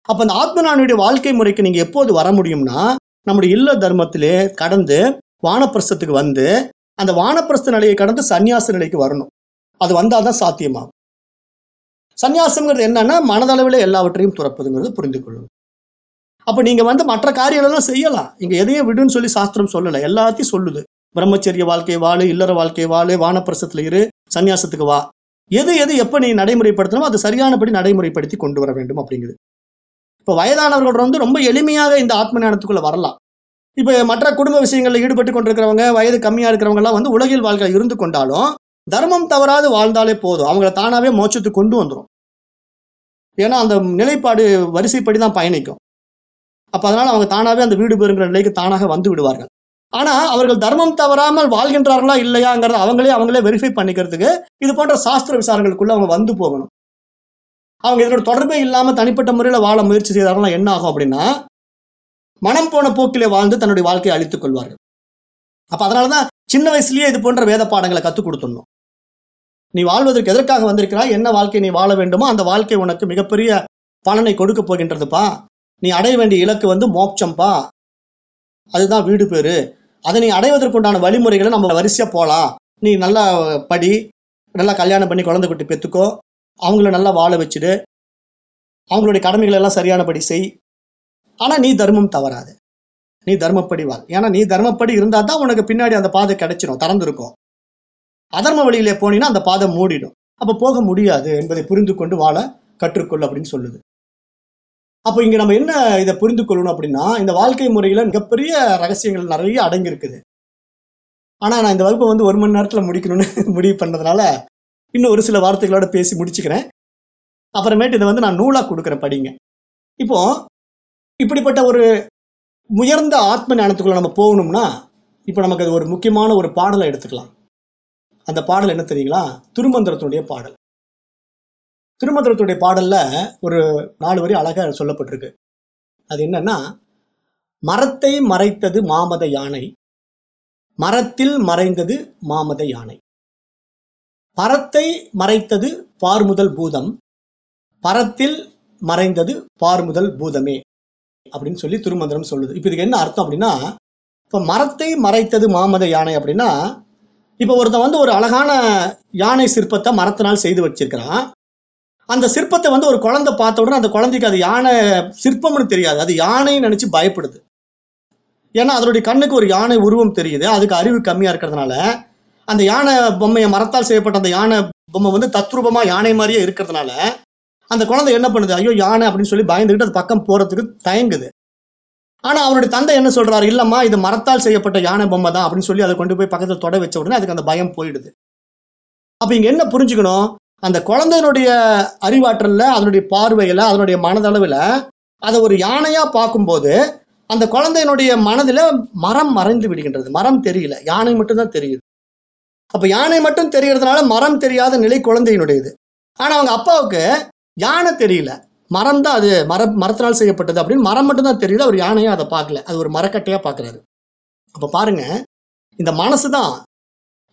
அப்ப அந்த ஆத்ம ஞானியுடைய வாழ்க்கை முறைக்கு நீங்க எப்போது வர முடியும்னா நம்முடைய இல்ல தர்மத்திலே கடந்து வானப்பிரசத்துக்கு வந்து அந்த வானப்பிரஸ்த நிலையை கடந்து சந்நியாச நிலைக்கு வரணும். அது வந்தாதான் சாத்தியமாகும். சன்னியாசம்ங்கிறது என்னன்னா மனதளவில் எல்லாவற்றையும் துறப்பதுங்கிறது புரிந்து கொள்ளணும் அப்ப நீங்க வந்து மற்ற காரியங்கள் எல்லாம் செய்யலாம். இங்க எதையும் விடுன்னு சொல்லி சாஸ்திரம் சொல்லலை. எல்லாத்தையும் சொல்லுது. பிரம்மச்சரிய வாழ்க்கை வாழு இல்லற வாழ்க்கை வாழு வானப்பிரசத்தில் இரு சந்நியாசத்துக்கு வா. எது எது எப்ப நீ நடைமுறைப்படுத்தணுமோ அது சரியானபடி நடைமுறைப்படுத்தி கொண்டு வர வேண்டும் அப்படிங்குது. இப்ப வயதானவர்கள் வந்து ரொம்ப எளிமையாக இந்த ஆத்ம ஞானத்துக்குள்ள வரலாம். இப்போ மற்ற குடும்ப விஷயங்களில் ஈடுபட்டு கொண்டிருக்கிறவங்க வயது கம்மியா இருக்கிறவங்க எல்லாம் வந்து உலகில் வாழ்க்கை இருந்து கொண்டாலும் தர்மம் தவறாது வாழ்ந்தாலே போதும். அவங்கள தானாவே மோட்சத்துக்கு கொண்டு வந்துடும் ஏன்னா அந்த நிலைப்பாடு வரிசைப்படி தான் பயணிக்கும். அப்போ அதனால அவங்க தானாவே அந்த வீடு பெறுங்கிற நிலைக்கு தானாக வந்து விடுவார்கள். ஆனா அவர்கள் தர்மம் தவறாமல் வாழ்கின்றார்களா இல்லையாங்கிறத அவங்களே அவங்களே வெரிஃபை பண்ணிக்கிறதுக்கு இது போன்ற சாஸ்திர விசாரங்களுக்குள்ள அவங்க வந்து போகணும். அவங்க இதோட தொடர்பே இல்லாம தனிப்பட்ட முறையில வாழ முயற்சி செய்தார்கள்னா என்ன ஆகும் அப்படின்னா மனம் போன போக்கிலே வாழ்ந்து தன்னுடைய வாழ்க்கையை அழித்துக் கொள்வார்கள். அப்ப அதனாலதான் சின்ன வயசுலயே இது போன்ற வேத பாடங்களை கத்துக் கொடுத்துடணும். நீ வாழ்வதற்கு எதற்காக வந்திருக்கிறாய்? என்ன வாழ்க்கை நீ வாழ வேண்டுமோ அந்த வாழ்க்கை உனக்கு மிகப்பெரிய பலனை கொடுக்க போகின்றதுப்பா. நீ அடைய வேண்டிய இலக்கு வந்து மோட்சம்பா. அதுதான் வீடு பேரு அதை நீ அடைவதற்குண்டான வழிமுறைகளை நம்ம வரிசையா போலாம். நீ நல்லா படி நல்லா கல்யாணம் பண்ணி குழந்தை குட்டி பெற்றுக்கோ அவங்கள நல்லா வாழ வச்சுடு. அவங்களுடைய கடமைகளை எல்லாம் சரியானபடி செய். ஆனா நீ தர்மம் தவறாது. நீ தர்மப்படி வாழ் ஏன்னா நீ தர்மப்படி இருந்தா தான் உனக்கு பின்னாடி அந்த பாதை கிடைச்சிடும் திறந்துருக்கும். அதர்ம வழியிலே போனீங்கன்னா அந்த பாதை மூடிடும். அப்ப போக முடியாது என்பதை புரிந்து கொண்டு வாழ கற்றுக்கொள் அப்படின்னு சொல்லுது. அப்போ இங்க நம்ம என்ன இதை புரிந்து கொள்ளணும் அப்படின்னா இந்த வாழ்க்கை முறையில மிகப்பெரிய ரகசியங்கள் நிறைய அடங்கி இருக்குது ஆனா நான் இந்த வகுப்பை வந்து ஒரு மணி நேரத்துல முடிக்கணும்னு முடிவு பண்ணதுனால இன்னும் ஒரு சில வார்த்தைகளோட பேசி முடிச்சுக்கிறேன். அப்புறமேட்டு இதை வந்து நான் நூலா கொடுக்குறேன் படிங்க. இப்போ இப்படிப்பட்ட ஒரு உயர்ந்த ஆத்ம ஞானத்துக்குள்ளே நம்ம போகணும்னா இப்போ நமக்கு அது ஒரு முக்கியமான ஒரு பாடலை எடுத்துக்கலாம். அந்த பாடல் என்ன தெரியுங்களா? திருமந்திரத்தினுடைய பாடல். திருமந்திரத்துடைய பாடலில் ஒரு நாலு வரி அழகாக சொல்லப்பட்டிருக்கு. அது என்னன்னா மரத்தை மறைத்தது மாமத யானை மரத்தில் மறைந்தது மாமத யானை. பரத்தை மறைத்தது பார்முதல் பூதம் பரத்தில் மறைந்தது பார்முதல் பூதமே. அப்படின்னு சொல்லி திருமந்திரம் சொல்லுது. இப்போ இதுக்கு என்ன அர்த்தம் அப்படின்னா இப்போ மரத்தை மறைத்தது மாமத யானை அப்படின்னா இப்போ ஒருத்தன் வந்து ஒரு அழகான யானை சிற்பத்தை மரத்தினால் செய்து வச்சிருக்கிறான். அந்த சிற்பத்தை வந்து ஒரு குழந்தை பார்த்த உடனே அந்த குழந்தைக்கு அது யானை சிற்பம்னு தெரியாது. அது யானைன்னு நினச்சி பயப்படுது. ஏன்னா அதனுடைய கண்ணுக்கு ஒரு யானை உருவம் தெரியுது. அதுக்கு அறிவு கம்மியாக இருக்கிறதுனால அந்த யானை பொம்மையை மரத்தால் செய்யப்பட்ட அந்த யானை பொம்மை வந்து தத்ரூபமாக யானை மாதிரியே இருக்கிறதுனால அந்த குழந்தை என்ன பண்ணுது? ஐயோ யானை அப்படின்னு சொல்லி பயந்துகிட்டு அது பக்கம் போறதுக்கு தயங்குது. ஆனா அவருடைய தந்தை என்ன சொல்றாரு? இல்லம்மா இது மரத்தால் செய்யப்பட்ட யானை பொம்மை தான் அப்படின்னு சொல்லி அதை கொண்டு போய் பக்கத்தில் தொட வச்ச உடனே அதுக்கு அந்த பயம் போயிடுது. அப்ப இங்க என்ன புரிஞ்சுக்கணும்? அந்த குழந்தையினுடைய அறிவாற்றல்ல அதனுடைய பார்வையில அதனுடைய மனதளவுல அதை ஒரு யானையா பார்க்கும்போது அந்த குழந்தையினுடைய மனதில் மரம் மறைந்து விடுகின்றது. மரம் தெரியல. யானை மட்டும்தான் தெரியுது. அப்போ யானை மட்டும் தெரியறதுனால மரம் தெரியாத நிலை குழந்தையினுடையது. ஆனால் அவங்க அப்பாவுக்கு யானை தெரியல. மரம் தான் அது மர மரத்தினால் செய்யப்பட்டது அப்படின்னு மரம் மட்டும்தான் தெரியுது அவர் யானையும் அதை பார்க்கல. அது ஒரு மரக்கட்டையாக பார்க்குறாரு அப்போ பாருங்க இந்த மனசு தான்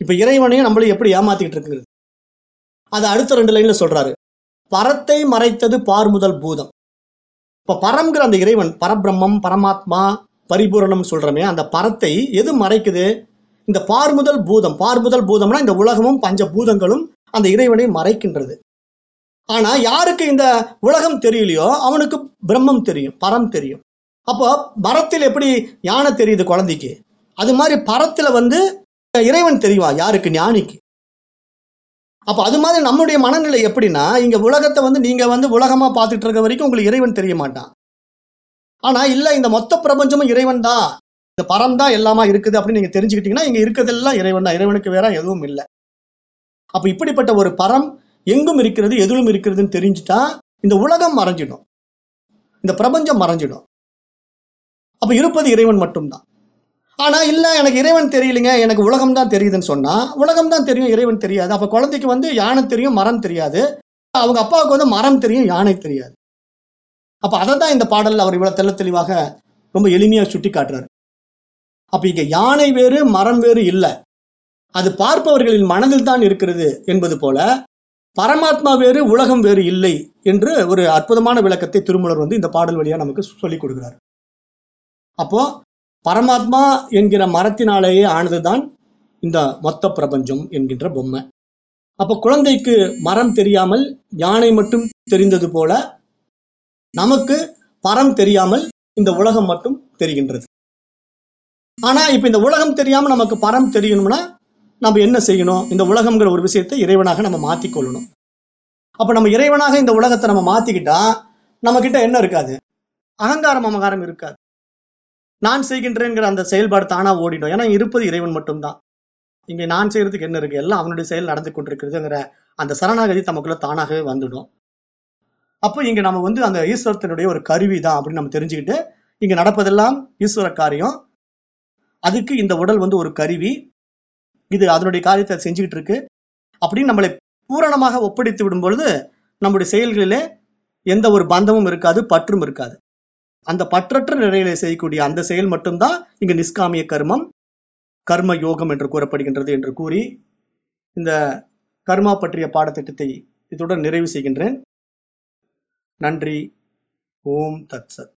இப்போ இறைவனையும் நம்மளையும் எப்படி ஏமாத்திக்கிட்டு இருக்குது? அது அடுத்த ரெண்டு லைனில் சொல்றாரு. பரத்தை மறைத்தது பார்முதல் பூதம். இப்போ பரம்ங்கிற அந்த இறைவன் பரபிரம்மம் பரமாத்மா பரிபூரணம் சொல்றமே அந்த பரத்தை எது மறைக்குது? இந்த பார்முதல் பூதம். பார்முதல் பூதம்னா இந்த உலகமும் பஞ்ச பூதங்களும் அந்த இறைவனை மறைக்கின்றது. ஆனா யாருக்கு இந்த உலகம் தெரியலையோ அவனுக்கு பிரம்மம் தெரியும் பரம் தெரியும். அப்போ மரத்தில் எப்படி யானை தெரியுது குழந்தைக்கு? அது மாதிரி பரத்துல வந்து இறைவன் தெரியுமா யாருக்கு? ஞானிக்கு. அப்போ அது மாதிரி நம்முடைய மனநிலை எப்படின்னா இங்க உலகத்தை வந்து நீங்க வந்து உலகமா பார்த்துட்டு இருக்க வரைக்கும் உங்களுக்கு இறைவன் தெரிய மாட்டான். ஆனா இல்லை இந்த மொத்த பிரபஞ்சமும் இறைவன் தான். இந்த பரம் தான் எல்லாமா இருக்குது அப்படின்னு நீங்க தெரிஞ்சுக்கிட்டீங்கன்னா இங்க இருக்கிறதெல்லாம் இறைவன் தான். இறைவனுக்கு வேற எதுவும் இல்லை. அப்போ இப்படிப்பட்ட ஒரு பரம் எங்கும் இருக்கிறது எதிலும் இருக்கிறதுன்னு தெரிஞ்சுட்டா இந்த உலகம் மறைஞ்சிடும். இந்த பிரபஞ்சம் மறைஞ்சிடும். அப்போ இருப்பது இறைவன் மட்டும்தான். ஆனா இல்லை எனக்கு இறைவன் தெரியலைங்க எனக்கு உலகம் தான் தெரியுதுன்னு சொன்னா உலகம் தான் தெரியும் இறைவன் தெரியாது. அப்போ குழந்தைக்கு வந்து யானை தெரியும் மரம் தெரியாது. அவங்க அப்பாவுக்கு வந்து மரம் தெரியும் யானை தெரியாது. அப்போ அதை தான் இந்த பாடலில் அவர் இவ்வளவு தெள்ள தெளிவாக ரொம்ப எளிமையாக சுட்டி காட்டுறாரு அப்போ இங்கே யானை வேறு மரம் வேறு இல்லை. அது பார்ப்பவர்களின் மனதில் தான் இருக்கிறது என்பது போல பரமாத்மா வேறு உலகம் வேறு இல்லை என்று ஒரு அற்புதமான விளக்கத்தை திருமலர் வந்து இந்த பாடல் வழியாக நமக்கு சொல்லிக் கொடுக்கிறார். அப்போ பரமாத்மா என்கிற மரத்தினாலேயே ஆனதுதான் இந்த மொத்த பிரபஞ்சம் என்கின்ற பொம்மை. அப்போ குழந்தைக்கு மரம் தெரியாமல் யானை மட்டும் தெரிந்தது போல நமக்கு பரம் தெரியாமல் இந்த உலகம் மட்டும் தெரிகின்றது. ஆனா இப்ப இந்த உலகம் தெரியாம நமக்கு பரம் தெரியணும்னா நம்ம என்ன செய்யணும்? இந்த உலகம்ங்கிற ஒரு விஷயத்தை இறைவனாக நம்ம மாற்றிக்கொள்ளணும் அப்போ நம்ம இறைவனாக இந்த உலகத்தை நம்ம மாற்றிக்கிட்டால் நம்மக்கிட்ட என்ன இருக்காது? அகங்காரம் அமகாரம் இருக்காது. நான் செய்கின்றேங்கிற அந்த செயல்பாடு தானாக ஓடிடும். ஏன்னா இருப்பது இறைவன் மட்டும்தான். இங்கே நான் செய்கிறதுக்கு என்ன இருக்குது எல்லாம் அவனுடைய செயல் நடந்து கொண்டிருக்கிறதுங்கிற அந்த சரணாகதி தமக்குள்ளே தானாகவே வந்துடும். அப்போ இங்கே நம்ம வந்து அந்த ஈஸ்வரத்தினுடைய ஒரு கருவி தான் அப்படின்னு நம்ம தெரிஞ்சுக்கிட்டு இங்கே நடப்பதெல்லாம் ஈஸ்வர காரியம் அதுக்கு இந்த உடல் வந்து ஒரு கருவி. இது அதனுடைய காரியத்தை செஞ்சுக்கிட்டு இருக்கு அப்படின்னு நம்மளை பூரணமாக ஒப்படைத்து விடும் பொழுது நம்முடைய செயல்களிலே எந்த ஒரு பந்தமும் இருக்காது பற்றும் இருக்காது. அந்த பற்றற்ற நிலையிலே செய்யக்கூடிய அந்த செயல் மட்டும்தான் இங்கு நிஷ்காமிய கர்மம் கர்ம யோகம் என்று கூறப்படுகின்றது என்று கூறி இந்த கர்மா பற்றிய பாடத்திட்டத்தை இத்துடன் நிறைவு செய்கின்றேன். நன்றி. ஓம் தத் சத்.